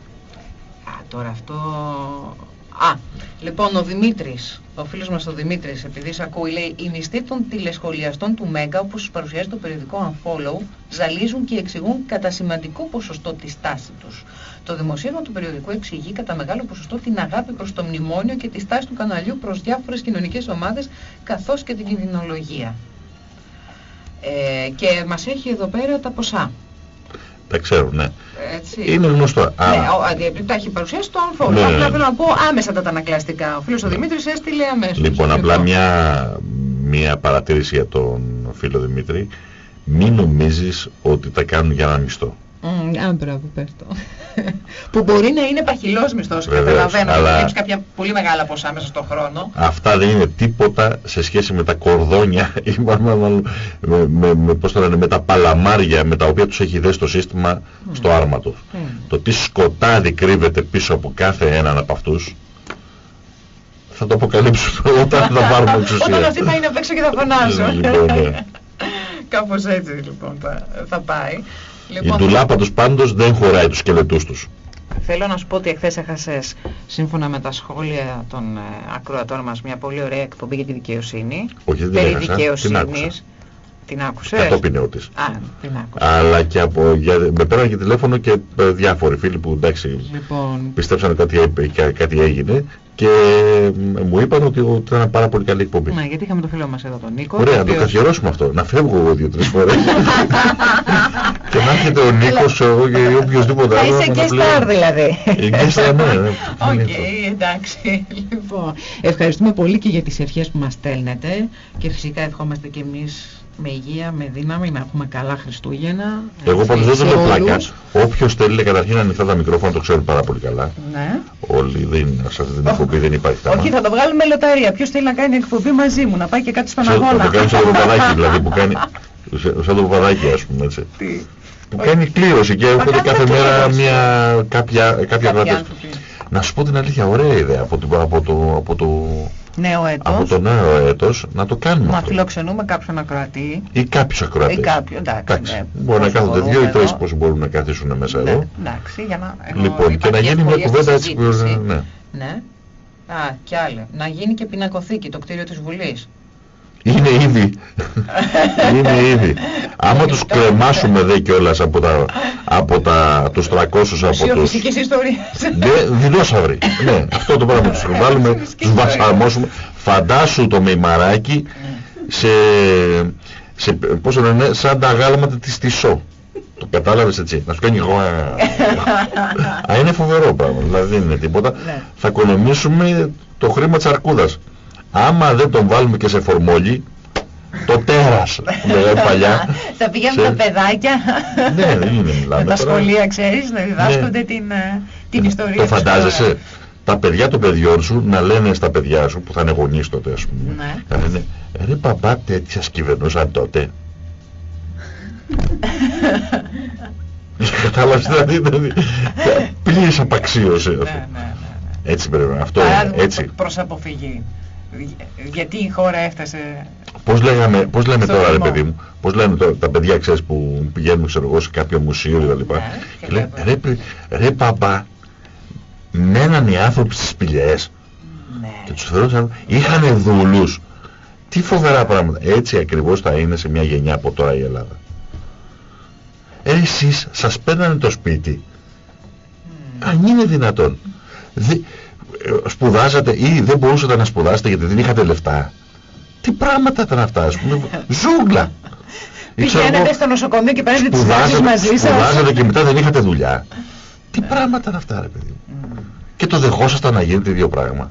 τώρα αυτό... Α, λοιπόν ο Δημήτρης, ο φίλος μας ο Δημήτρης, επειδή σε ακούει, λέει «Οι μισθοί των τηλεσχολιαστών του Μέγκα, όπως τους παρουσιάζει το περιοδικό Unfollow, ζαλίζουν και εξηγούν κατά σημαντικό ποσοστό τη στάση τους. Το δημοσίευμα του περιοδικού εξηγεί κατά μεγάλο ποσοστό την αγάπη προς το μνημόνιο και τη στάση του καναλιού προς διάφορες κοινωνικές ομάδες, καθώς και την κινδυνολογία». Ε, και μας έχει εδώ πέρα τα ποσά. Τα ξέρουν, ναι. Έτσι. Είναι γνωστό. Ναι, Αλλά ο αντιεπίπτα έχει παρουσιάσει το Unfold. Ναι, ναι, Απλά ναι. θέλω να πω άμεσα τα ανακλαστικά. Ο φίλος ο Δημήτρης έστειλε αμέσως. Λοιπόν, απλά μια, μια παρατήρηση για τον φίλο Δημήτρη. Μην νομίζεις ότι τα κάνουν για ένα μισθό. Α, μπράβο, πες το. που μπορεί να είναι παχυλός μισθός, Βεβαίως, καταλαβαίνω. αλλά- Αλλά... Έχεις κάποια πολύ μεγάλα ποσά μέσα στον χρόνο. Αυτά δεν είναι τίποτα σε σχέση με τα κορδόνια ή μάλλον- μάλλον με, με, με, πώς το λένε, με τα παλαμάρια με τα οποία τους έχει δέσει το σύστημα στο άρμα τους. Μμ. Το τι σκοτάδι κρύβεται πίσω από κάθε έναν από αυτούς θα το αποκαλύψουμε όταν θα πάρουμε εξουσία. Όταν αυτοί θα είναι απ' έξω και θα φωνάζουν. Λοιπόν, ναι. Κάπως έτσι λοιπόν θα, θα πάει. Η Λοιπόν, ντουλάπα τους πάντως δεν χωράει τους σκελετούς τους. Θέλω να σου πω ότι εχθές έχασες, σύμφωνα με τα σχόλια των ε, ακροατών μας, μια πολύ ωραία εκπομπή για τη δικαιοσύνη. Όχι, δεν την Περί έχασα. Την δικαιοσύνης. άκουσα. Την άκουσες; Κατόπιν εορτής. Α, την άκουσα. Αλλά και από, για, με πήραν και τηλέφωνο και ε, διάφοροι φίλοι που εντάξει Λοιπόν, πιστέψαν κάτι, έ- κα- κάτι έγινε και ε, μου είπαν ότι ότι ήταν ένα πάρα πολύ καλή εκπομπή. ναι, γιατί είχαμε το φίλο μας εδώ τον Νίκο. Ωραία, ο να το οποίος- καθιερώσουμε αυτό. Να φεύγω εγώ δύο-τρεις φορές. και να έρχεται ο Νίκος εγώ και οποιοδήποτε Θα άλλο. είσαι να και πλέον- star δηλαδή. Ε, και star, ναι, ναι. Οκ, Είναι αυτό. εντάξει. Λοιπόν, ευχαριστούμε πολύ και για τις ευχές που μας στέλνετε και φυσικά ευχόμαστε και εμείς με υγεία, με δύναμη, να έχουμε καλά Χριστούγεννα. Εγώ Έτσι, πάντως δεν σε το λέω πλάκα. όλους. Όποιος θέλει καταρχήν ανοιχτά τα μικρόφωνα το ξέρουν πάρα πολύ καλά. Ναι. Όλοι δεν, σε αυτή την εκπομπή δεν υπάρχει θέμα. Όχι, θα το βγάλουμε λοταρία. Ποιος θέλει να κάνει εκπομπή μαζί μου, να πάει και κάτι στον Σαν- αγώνα. Θα το κάνει σαν το παπαδάκι δηλαδή που κάνει. σαν- Σαν το παπαδάκι ας πούμε έτσι. Τι. Που κάνει κλήρωση και έρχονται κάνουμε κάθε μέρα κλήρωση. μια, κάποια, κάποια Κάποιοι κρατές. άνθρωποι. Να σου πω την αλήθεια, ωραία ιδέα από, το, από, το, από, το, Νέο έτος. από το νέο έτος να το κάνουμε Να αυτό. φιλοξενούμε κάποιον ακροατή. Ή κάποιους ακροατές. Ή κάποιον, εντάξει, ναι. Μπορεί να Όσο κάθονται μπορούμε δύο ή τρεις εδώ. πόσοι μπορούν να καθίσουν μέσα Ναι, εδώ. εντάξει, για να... ενώ Λοιπόν, και να υπάρχει γίνει μια ευκολία στη κουβέντα έτσι που... συζήτηση. Ναι. Ναι. Α, κι άλλο. Να γίνει και πινακοθήκη το κτίριο της Βουλής. Είναι ήδη. είναι ήδη. Άμα τους Λοιπόν, κρεμάσουμε δε κιόλας από, τα, από τα, τους 300 από Μουσείο τους... φυσικής ιστορίας. Ναι, δεινόσαυροι. ναι, αυτό το πράγμα τους βάλουμε, τους βασαρμόσουμε. Φαντάσου το μημαράκι σε, σε, πώς το λένε, σαν τα γάλματα της Τισό. Το κατάλαβες έτσι, να σου κάνει εγώ. Α, είναι φοβερό πράγμα, δηλαδή δεν είναι τίποτα. Ναι. Θα οικονομήσουμε το χρήμα της αρκούδας. Άμα δεν τον βάλουμε και σε φορμόλι, το τέρας, που λέγανε παλιά. Θα πηγαίνουν Σε- τα παιδάκια ναι, δεν είναι, μιλάμε με τα τώρα. σχολεία, ξέρεις, να διδάσκονται Ναι. την, ε, την ιστορία Το της φαντάζεσαι. χώρας. Τα παιδιά των παιδιών σου να λένε στα παιδιά σου που θα είναι γονείς τότε ας πούμε. Ναι. Να λένε ρε παπά τέτοια κυβερνούσαν τότε. Κατάλαβες δηλαδή, δηλαδή πλήρης απαξίωση Ναι, αυτό. ναι, ναι, ναι. Έτσι πρέπει να αυτό είναι, Παράδειγμα έτσι. προς αποφυγή. Γε- Γιατί η χώρα έφτασε... Πώς, λέγαμε, πώς λέμε Στο τώρα ρε λαιμό. παιδί μου, πώς λένε τώρα τα παιδιά ξέρεις που πηγαίνουν ξέρω εγώ σε κάποιο μουσείο και τα λοιπά. Ναι, και Και λένε βλέπουν. ρε, πρι- ρε παπά, μέναν οι άνθρωποι στις σπηλιές. Ναι. και τους θεωρούσαν είχαν δούλους. Τι φοβερά πράγματα. Έτσι ακριβώς θα είναι σε μια γενιά από τώρα η Ελλάδα. Ε, εσείς σας παίρνανε το σπίτι. Αν είναι δυνατόν. Δε, ε, σπουδάζατε ή δεν μπορούσατε να σπουδάσετε γιατί δεν είχατε λεφτά; Τι πράγματα ήταν αυτά, ας πούμε; Ζούγκλα. Ή ξέρω εγώ, Πηγαίνετε στο νοσοκομείο και παίρνετε τις συντάξεις σπουδάζατε, μαζί σας. σπουδάζατε και μετά δεν είχατε δουλειά. Τι πράγματα είναι αυτά ρε παιδί μου; Μμ. Και το δεχόσασταν να γίνεται ίδιο πράγμα.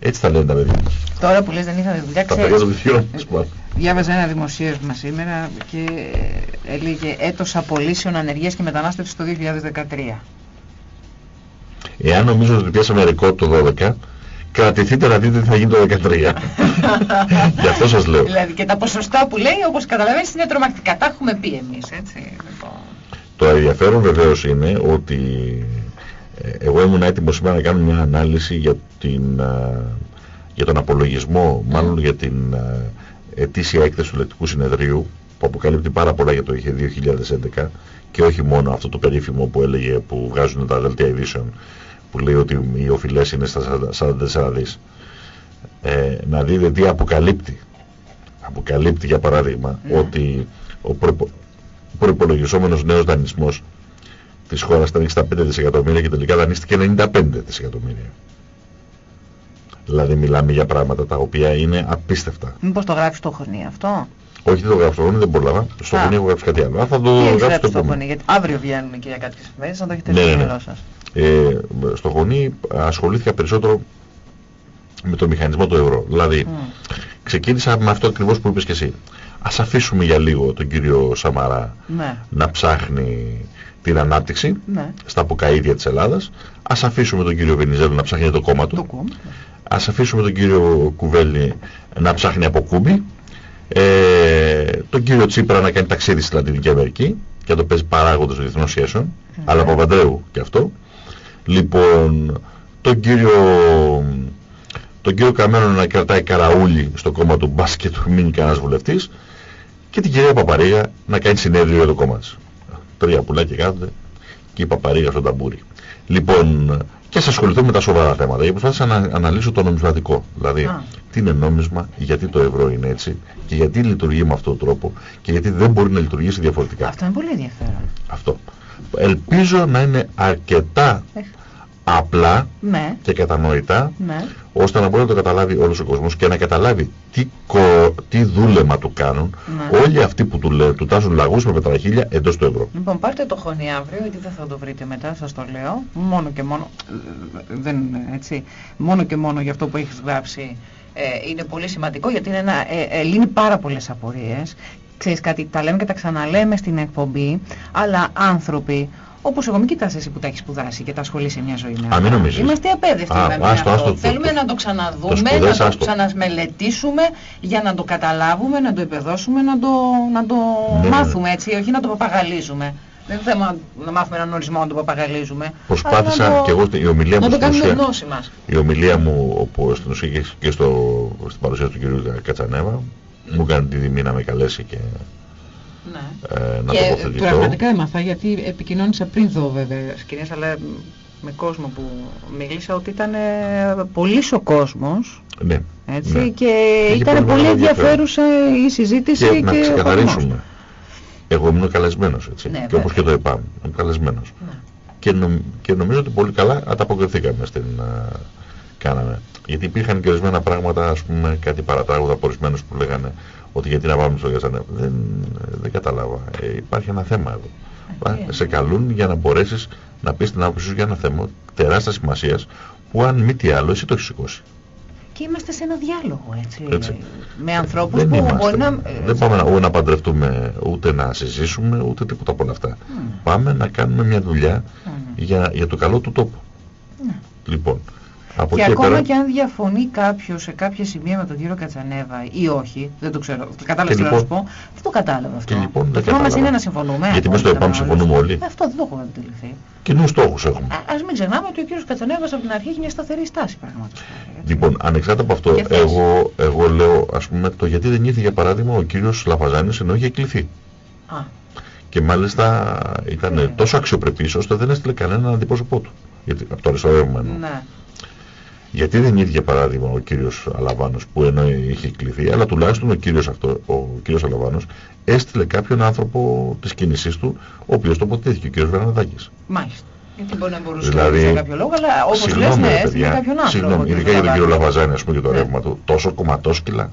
Έτσι τα λένε τα παιδιά. Τώρα που λες δεν είχατε δουλειά, Τα παιδιά των ξέρεις. παιδιών μας μάλλον. Διάβαζα ένα δημοσίευμα σήμερα και έλεγε έτος απολύσεων ανεργίας και μετανάστευσης το 2013. Εάν νομίζω ότι πιάσαμε ρεκόρ το 12, κρατηθείτε να δείτε τι θα γίνει το 13. Γι' αυτό σας λέω. Δηλαδή και τα ποσοστά που λέει, όπως καταλαβαίνεις, είναι τρομακτικά. Τα έχουμε πει εμείς, έτσι. Λοιπόν. Το ενδιαφέρον βεβαίως είναι ότι ε, εγώ ήμουν έτοιμος σήμερα να κάνω μια ανάλυση για, την, α, για τον απολογισμό, μάλλον για την α, ετήσια έκθεση του Λεκτικού Συνεδρίου που αποκαλύπτει πάρα πολλά για το 2011 και όχι μόνο αυτό το περίφημο που έλεγε που βγάζουν τα δελτία ειδήσεων που λέει ότι οι οφειλές είναι στα 44 δις. Ε, να δείτε τι αποκαλύπτει. Αποκαλύπτει για παράδειγμα Ναι. ότι ο προπο- προϋπολογιζόμενος νέος δανεισμός της χώρας ήταν 65 δισεκατομμύρια και τελικά δανείστηκε 95 δισεκατομμύρια. Δηλαδή μιλάμε για πράγματα τα οποία είναι απίστευτα. Μήπως το γράφει στο χρονί αυτό; Όχι δεν το γράψω στο χρόνο, δεν προλάβα. Στο Α. χρόνο έχω γράψει κάτι άλλο. Α, θα το Τι έχεις γράψω γράψει το στο επόμενο. χρονί, γιατί αύριο βγαίνουν και για κάποιες εφημερίδες, να το έχετε Ναι, στο ναι, ναι. μυαλό σας. Ε, στο χωνί ασχολήθηκα περισσότερο με το μηχανισμό του ευρώ. Δηλαδή, Μμ. ξεκίνησα με αυτό ακριβώς που είπες και εσύ. Ας αφήσουμε για λίγο τον κύριο Σαμαρά Ναι, να ψάχνει την ανάπτυξη ναι. στα αποκαίδια της Ελλάδας. Ας αφήσουμε τον κύριο Βενιζέλο να ψάχνει το κόμμα του. Το κόμμα. Ας αφήσουμε τον κύριο Κουβέλη να ψάχνει από κούμπι. Ε, τον κύριο Τσίπρα να κάνει ταξίδι στη Λατινική Αμερική και να το παίζει παράγοντας των διεθνών σχέσεων. Αλλά Παπαντρέου και αυτό. Λοιπόν, τον κύριο, τον κύριο Καμένο να κρατάει καραούλι στο κόμμα του μπάσκετ του μείνει κανένας βουλευτής και την κυρία Παπαρίγα να κάνει συνέδριο για το κόμμα της. Τρία πουλάκια κάθονται και η Παπαρίγα στο ταμπούρι. Λοιπόν, και σας ασχοληθώ με τα σοβαρά θέματα. Γιατί προσπάθησα να αναλύσω το νομισματικό. Δηλαδή, Α. τι είναι νόμισμα, γιατί το ευρώ είναι έτσι και γιατί λειτουργεί με αυτόν τον τρόπο και γιατί δεν μπορεί να λειτουργήσει διαφορετικά. Αυτό είναι πολύ ενδιαφέρον. Αυτό. Ελπίζω να είναι αρκετά Ε. απλά Ναι, και κατανοητά ναι. ώστε να μπορεί να το καταλάβει όλος ο κόσμος και να καταλάβει τι, κο... τι δούλεμα του κάνουν Ναι. όλοι αυτοί που του, λέ... του τάζουν λαγούς με πετραχίλια εντός του ευρώ. Λοιπόν, πάρτε το χωνί αύριο, γιατί δεν θα το βρείτε μετά, σας το λέω. Μόνο και μόνο, ε, δεν έτσι, μόνο και μόνο για αυτό που έχεις γράψει ε, είναι πολύ σημαντικό, γιατί είναι ένα, ε, ε, λύνει πάρα πολλές απορίες. Ξέρεις κάτι, τα λέμε και τα ξαναλέμε στην εκπομπή, αλλά άνθρωποι, όπως εγώ, μην κοιτάς εσύ που τα έχεις σπουδάσει και τα ασχολείσαι μια ζωή με Α, μην αυτά. νομίζεις. Είμαστε απέδευτοι Α, με, με άστο, αυτό. άστο, το- Θέλουμε το- να το το ξαναδούμε, σπουδές, να το άστο. ξαναμελετήσουμε, για να το καταλάβουμε, να το επεδώσουμε, να το, να το Ναι, ναι. μάθουμε έτσι, όχι να το παπαγαλίζουμε. Δεν είναι θέμα να μάθουμε έναν ορισμό να το παπαγαλίζουμε. Προσπάθησα το... και εγώ η ομιλία μου. Να το κάνουμε ουσία, γνώση μας. Η ομιλία μου, όπου στην ουσία και, στο, στην παρουσία του κ. Κατσανέβα, μου έκανε τη τιμή να με καλέσει και ναι. Ε, να και τοποθετηθώ. πραγματικά έμαθα γιατί επικοινώνησα πριν δω βέβαια σκηνές, αλλά με κόσμο που μίλησα ότι ήταν ε, πολύς ο κόσμος. Ναι. Έτσι, ναι. Και ήταν πολύ ενδιαφέρουσα η συζήτηση και, και να ξεκαθαρίσουμε. Εγώ ήμουν καλεσμένος έτσι. Ναι, και όπως και το ΕΠΑΜ, ήμουν καλεσμένος. Ναι. Και, νομ, και νομίζω ότι πολύ καλά ανταποκριθήκαμε στην uh, κάναμε. Γιατί υπήρχαν και ορισμένα πράγματα, ας πούμε, κάτι παρατράγουδα από ορισμένους που λέγανε ότι γιατί να πάμε στο Γιασανέ. Δεν, δεν κατάλαβα. Ε, υπάρχει ένα θέμα εδώ. Ε, σε καλούν για να μπορέσεις να πεις την άποψη σου για ένα θέμα τεράστιας σημασίας που αν μη τι άλλο εσύ το έχεις σηκώσει και είμαστε σε ένα διάλογο έτσι, έτσι. με ανθρώπους δεν που είμαστε. μπορεί να... Δεν πάμε να, να παντρευτούμε ούτε να συζήσουμε ούτε τίποτα από όλα αυτά. Mm. Πάμε να κάνουμε μια δουλειά mm. για, για το καλό του τόπου. Mm. Λοιπόν, από και ακόμα πέρα... και αν διαφωνεί κάποιος σε κάποια σημεία με τον κύριο Κατσανέβα ή όχι, δεν το ξέρω, κατάλαβα τι λοιπόν, να σου πω, δεν το κατάλαβα αυτό. Και λοιπόν, το θέμα μας είναι να συμφωνούμε. Γιατί μέσα στο ΕΠΑΜ συμφωνούμε όλοι. Ε, αυτό δεν το έχουμε αντιληφθεί. Κοινού στόχους έχουμε. Α μην ξεχνάμε ότι ο κύριος Κατσανέβας από την αρχή έχει μια σταθερή στάση πραγματικά. Λοιπόν, ανεξάρτητα από αυτό, εγώ, εγώ λέω ας πούμε το γιατί δεν ήρθε για παράδειγμα ο κύριος Λαφαζάνης ενώ είχε κληθεί. Α. Και μάλιστα ήταν ναι. τόσο αξιοπρεπής ώστε δεν έστειλε κανέναν αντιπρόσωπό του. Γιατί, από το αριστερό Ναι. Γιατί δεν ήρθε για παράδειγμα ο κύριος Αλαβάνος που ενώ είχε κληθεί, αλλά τουλάχιστον ο κύριος, αυτό, ο κύριος Αλαβάνος έστειλε κάποιον άνθρωπο της κίνησής του, ο οποίος τοποθετήθηκε, ο κύριος Βερναδάκης. Μάλιστα. Γιατί μπορεί να μπορούσε δηλαδή, να κάποιο λόγο, αλλά όπως λες, ναι, έστειλε κάποιον άνθρωπο. Συγγνώμη, ειδικά για τον κύριο Λαβαζάνη, ας πούμε, και το ναι. ρεύμα του, τόσο κομματόσκυλα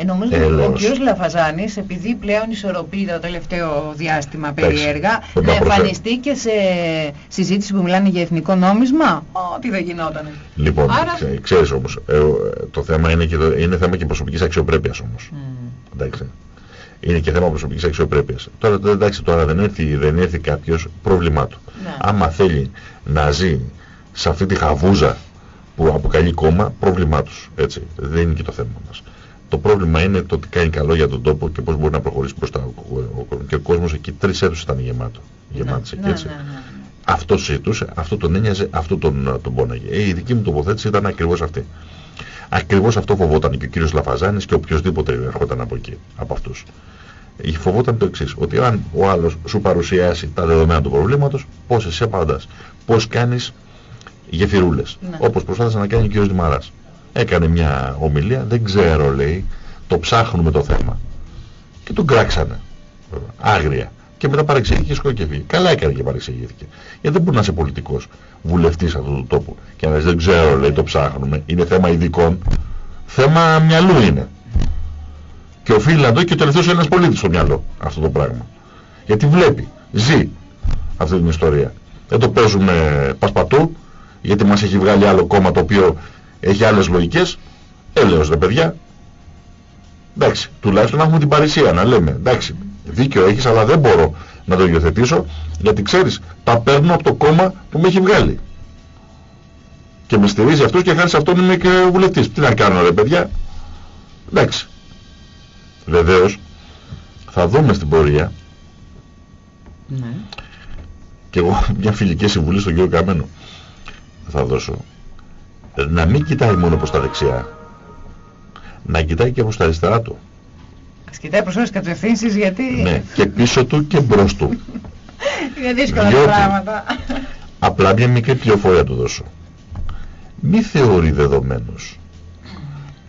ε, νομίζω ότι ο κ. Λαφαζάνης, επειδή πλέον ισορροπεί το τελευταίο διάστημα περίεργα, να εμφανιστεί και σε συζήτηση που μιλάνε για εθνικό νόμισμα, ό,τι δεν γινόταν. Λοιπόν, Άρα... ξέρεις όμως, ε, το θέμα είναι, και το, είναι θέμα και προσωπικής αξιοπρέπειας όμως. Mm. Εντάξει. Είναι και θέμα προσωπικής αξιοπρέπειας. Τώρα, εντάξει, τώρα δεν έρθει, δεν έρθει κάποιος πρόβλημά του. Ναι. Άμα θέλει να ζει σε αυτή τη χαβούζα που αποκαλεί κόμμα, πρόβλημά τους. Έτσι. Δεν είναι και το θέμα μας. Το πρόβλημα είναι το ότι κάνει καλό για τον τόπο και πώς μπορεί να προχωρήσει μπροστά ο, κόσμος. Και ο κόσμος εκεί τρεις έτους ήταν γεμάτο. Γεμάτος ναι, έτσι. Ναι, ναι, ναι. Αυτό συζητούσε, αυτό τον ένοιαζε, αυτό τον, τον πόναγε. Ε, η δική μου τοποθέτηση ήταν ακριβώς αυτή. Ακριβώς αυτό φοβόταν και ο κύριος Λαφαζάνης και οποιοδήποτε ερχόταν από εκεί, από αυτούς. Φοβόταν το εξής, ότι αν ο άλλος σου παρουσιάσει τα δεδομένα του προβλήματος, πώς εσύ απαντάς, πώς κάνεις γεφυρούλες, ναι. όπως προσπάθησε να κάνει ο κύριος Δημαράς έκανε μια ομιλία, δεν ξέρω λέει, το ψάχνουμε το θέμα. Και τον κράξανε, άγρια. Και μετά παρεξηγήθηκε σκοκεφή. Καλά έκανε και παρεξηγήθηκε. Γιατί δεν μπορεί να είσαι πολιτικός, βουλευτής αυτού του τόπου. Και να δεν ξέρω λέει, το ψάχνουμε, είναι θέμα ειδικών. Θέμα μυαλού είναι. Και οφείλει να το και ο τελευταίος ένας πολίτης στο μυαλό αυτό το πράγμα. Γιατί βλέπει, ζει αυτή την ιστορία. Δεν το παίζουμε πασπατού, γιατί μας έχει βγάλει άλλο κόμμα το οποίο έχει άλλες λογικές, έλεος ρε παιδιά. Εντάξει, τουλάχιστον να έχουμε την παρησία να λέμε. Εντάξει, δίκιο έχεις αλλά δεν μπορώ να το υιοθετήσω γιατί ξέρεις, τα παίρνω από το κόμμα που με έχει βγάλει. Και με στηρίζει αυτός και χάρη σε αυτόν είμαι και βουλευτής. Τι να κάνω ρε παιδιά; Εντάξει. Βεβαίως θα δούμε στην πορεία ναι. και εγώ μια φιλική συμβουλή στον κύριο Καμένο θα δώσω να μην κοιτάει μόνο προς τα δεξιά. Να κοιτάει και προς τα αριστερά του. Ας κοιτάει προς όλες τις κατευθύνσεις γιατί... Ναι, και πίσω του και μπρος του. Είναι δύσκολα τα πράγματα. Απλά μια μικρή πληροφορία του δώσω. Μη θεωρεί δεδομένους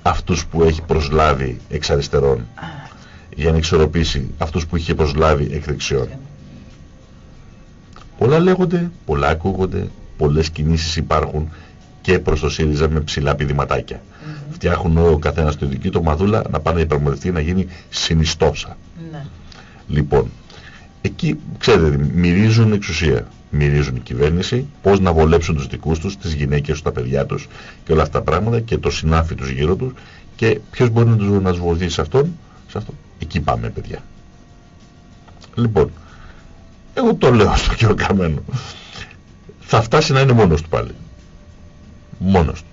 αυτούς που έχει προσλάβει εξ αριστερών για να εξορροπήσει αυτούς που είχε προσλάβει εκ δεξιών. Πολλά λέγονται, πολλά ακούγονται, πολλές κινήσεις υπάρχουν και προς το ΣΥΡΙΖΑ με ψηλά πηδηματάκια. Mm Φτιάχνουν ο καθένας το δική του μαδούλα να πάνε να να γίνει συνιστόσα. Ναι. Λοιπόν, εκεί ξέρετε μυρίζουν εξουσία. Μυρίζουν η κυβέρνηση, πώς να βολέψουν τους δικούς τους, τις γυναίκες τους, τα παιδιά τους και όλα αυτά τα πράγματα και το συνάφι τους γύρω τους και ποιος μπορεί να τους, να βοηθήσει σε αυτόν, σε αυτό. Εκεί πάμε παιδιά. Λοιπόν, εγώ το λέω στο κύριο Καμένο. Θα φτάσει να είναι μόνος του πάλι μόνος του.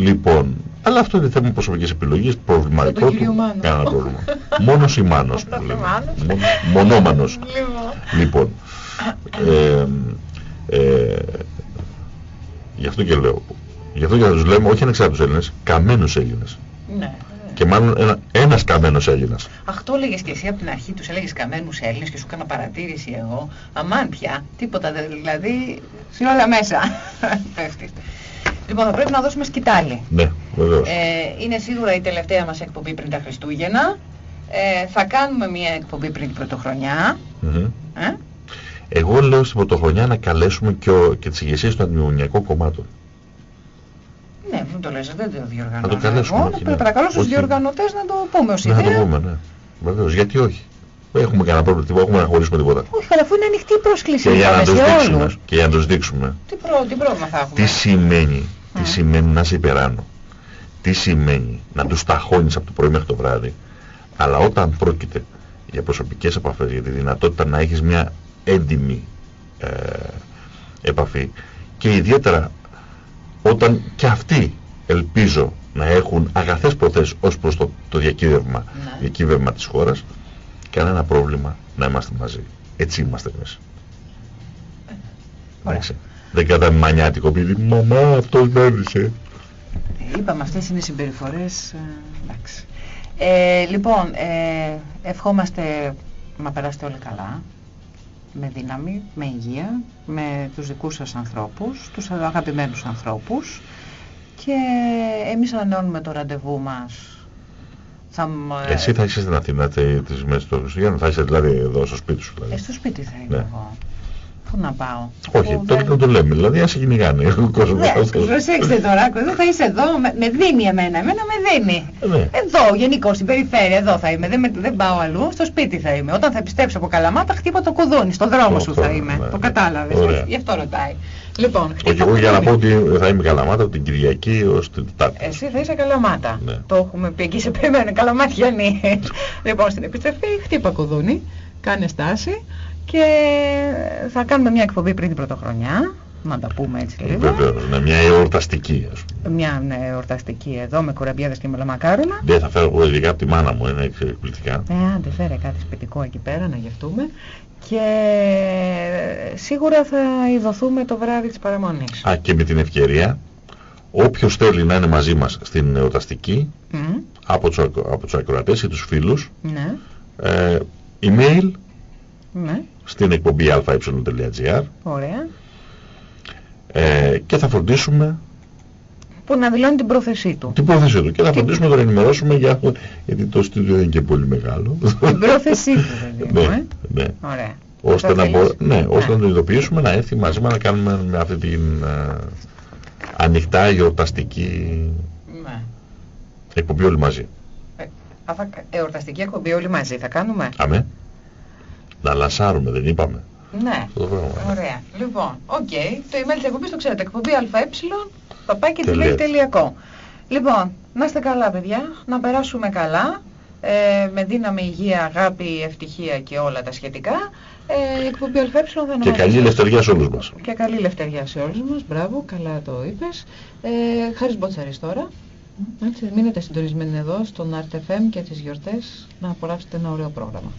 Λοιπόν, Αλλά αυτό είναι θέμα προσωπικής επιλογής, προβληματικό του κυρίου του. Μάνου. Κανένα πρόβλημα. Μόνος ή μάνος που λέμε. Μάνος. Μόνο- Μονόμανος. Λοιπόν. Λοιπόν, ε, ε, γι' αυτό και λέω, γι' αυτό και θα τους λέμε όχι ανεξάρτητους Έλληνες, καμένους Έλληνες. Ναι. Και μάλλον ένα, ένας καμένος Έλληνας. Αχ, το έλεγες και εσύ από την αρχή, τους έλεγες καμένους Έλληνες και σου έκανα παρατήρηση εγώ. Αμάν πια, τίποτα δεν, δηλαδή, σε όλα μέσα πέφτεις. Λοιπόν, θα πρέπει να δώσουμε σκητάλη. Ναι, βεβαίως. Ε, είναι σίγουρα η τελευταία μας εκπομπή πριν τα Χριστούγεννα. Ε, θα κάνουμε μια εκπομπή πριν την Πρωτοχρονιά. Μμμ. Ε; Εγώ λέω στην πρωτοχρονιά να καλέσουμε και, ο, και τις ηγεσίες των αντιμονιακών κομμάτων. Ναι, μην το λες, δεν το διοργανώνω. Να το καλέσουμε, εγώ. όχι, Να ναι. παρακαλώ στους Όχι. διοργανωτές να το πούμε ως Ναι, θα ιδέα. το πούμε, ναι. Βεβαίως, γιατί όχι. Δεν έχουμε κανένα πρόβλημα, δεν έχουμε να χωρίσουμε τίποτα. Όχι, αλλά αφού είναι ανοιχτή η πρόσκληση, Και για να είπαμε τους σε δείξουμε, όλους. και για να τους δείξουμε Τι, προ, τι πρόβλημα θα έχουμε; τι σημαίνει, τι Α. σημαίνει να σε υπεράνω. Τι σημαίνει να τους ταχώνεις από το πρωί μέχρι το βράδυ. Αλλά όταν πρόκειται για προσωπικές επαφές, για τη δυνατότητα να έχεις μια έντιμη ε, επαφή και ιδιαίτερα όταν και αυτοί ελπίζω να έχουν αγαθές προθέσεις ως προς το, το διακύβευμα, Ναι. διακύβευμα της χώρας, κανένα πρόβλημα να είμαστε μαζί. Έτσι είμαστε εμείς. Ωραία. Εντάξει. Δεν κατά μανιάτικο παιδί, μαμά αυτός με έδισε. Είπαμε αυτές είναι οι συμπεριφορές, ε, εντάξει. Ε, λοιπόν, ε, ευχόμαστε να περάσετε όλοι καλά, με δύναμη, με υγεία, με τους δικούς σας ανθρώπους, τους αγαπημένους ανθρώπους και εμείς ανανεώνουμε το ραντεβού μας. Θα, μ- Εσύ θα είσαι στην Αθήνα τε- τις μέρες των Χριστουγέννων, θα είσαι δηλαδή εδώ στο σπίτι σου. Ε, Δηλαδή. στο σπίτι θα είμαι Ναι. εγώ. Πού να πάω; Όχι, Αφού τότε δεν- να το λέμε, δηλαδή αν σε κυνηγάνε ο κόσμος. Ναι, αυτός. προσέξτε τώρα, άκου, εδώ θα είσαι εδώ, με, με δίνει εμένα, εμένα με δίνει. Ναι. Εδώ, γενικώ, στην περιφέρεια, εδώ θα είμαι, δεν, με- δεν πάω αλλού, στο σπίτι θα είμαι. Όταν θα επιστρέψω από Καλαμάτα, χτύπω το κουδούνι, στο δρόμο Το σου θα δρόμο, είμαι. ναι, το ναι. κατάλαβες, Ωραία. γι' αυτό ρωτάει. Λοιπόν, Όχι, χτύπω εγώ για να πω κουδούνι. ότι θα είμαι καλαμάτα από την Κυριακή ως την Τετάρτη. Εσύ θα είσαι Καλαμάτα. Ναι. Το έχουμε πει εκεί σε περιμένουν, Καλαματιανοί. λοιπόν, στην επιστροφή, χτύπα κουδούνι, κάνε στάση και θα κάνουμε μια εκπομπή πριν την πρωτοχρονιά. Να τα πούμε έτσι λίγο. Βεβαίως, ναι, μια εορταστική ας πούμε. Μια ναι, εορταστική εδώ με κουραμπιέδες και μελομακάρονα. Δεν θα φέρω εγώ ειδικά από τη μάνα μου, είναι εκπληκτικά. Ε, άντε φέρε κάτι σπιτικό εκεί πέρα να γευτούμε. Και ε, σίγουρα θα ειδωθούμε το βράδυ της παραμονής. Α, και με την ευκαιρία, όποιος θέλει να είναι μαζί μας στην εορταστική, Μμ, από τους, ακρο- από τους ακροατές ή τους φίλους, ναι, ε, email ναι, στην εκπομπή αε.gr ωραία. ε, και θα φροντίσουμε Που να δηλώνει την πρόθεσή του. την πρόθεσή του και θα Τι- φροντίσουμε να τον ενημερώσουμε για, γιατί το στούντιο δεν είναι και πολύ μεγάλο. την πρόθεσή του, παιδί μου, ναι, ε. ναι. Ωραία. Ώστε Το να, θέλεις; μπο... ναι, ώστε Ναι. να τον ειδοποιήσουμε να έρθει μαζί μας να κάνουμε με αυτή την ε, ανοιχτά γιορταστική Ναι. εκπομπή όλοι μαζί. Α, θα κα- εορταστική εκπομπή όλοι μαζί θα κάνουμε; Αμέ. Να λανσάρουμε, δεν είπαμε. Ναι. Αυτό το πράγμα. Ωραία. Λοιπόν, οκ. Το email της εκπομπής το ξέρετε. Εκπομπή αε, παπάκι Τελεία. gmail.com. Λοιπόν, να είστε καλά παιδιά, να περάσουμε καλά, ε, με δύναμη, υγεία, αγάπη, ευτυχία και όλα τα σχετικά. Ε, η εκπομπή αε θα είναι Και μαζί καλή σας. ελευθερία σε όλους μας. Και καλή ελευθερία σε όλους μας. Μπράβο, καλά το είπες. Ε, Χάρης Μποτσαρής τώρα. Έτσι, μείνετε συντονισμένοι εδώ στον RTFM και τις γιορτές να απολαύσετε ένα ωραίο πρόγραμμα.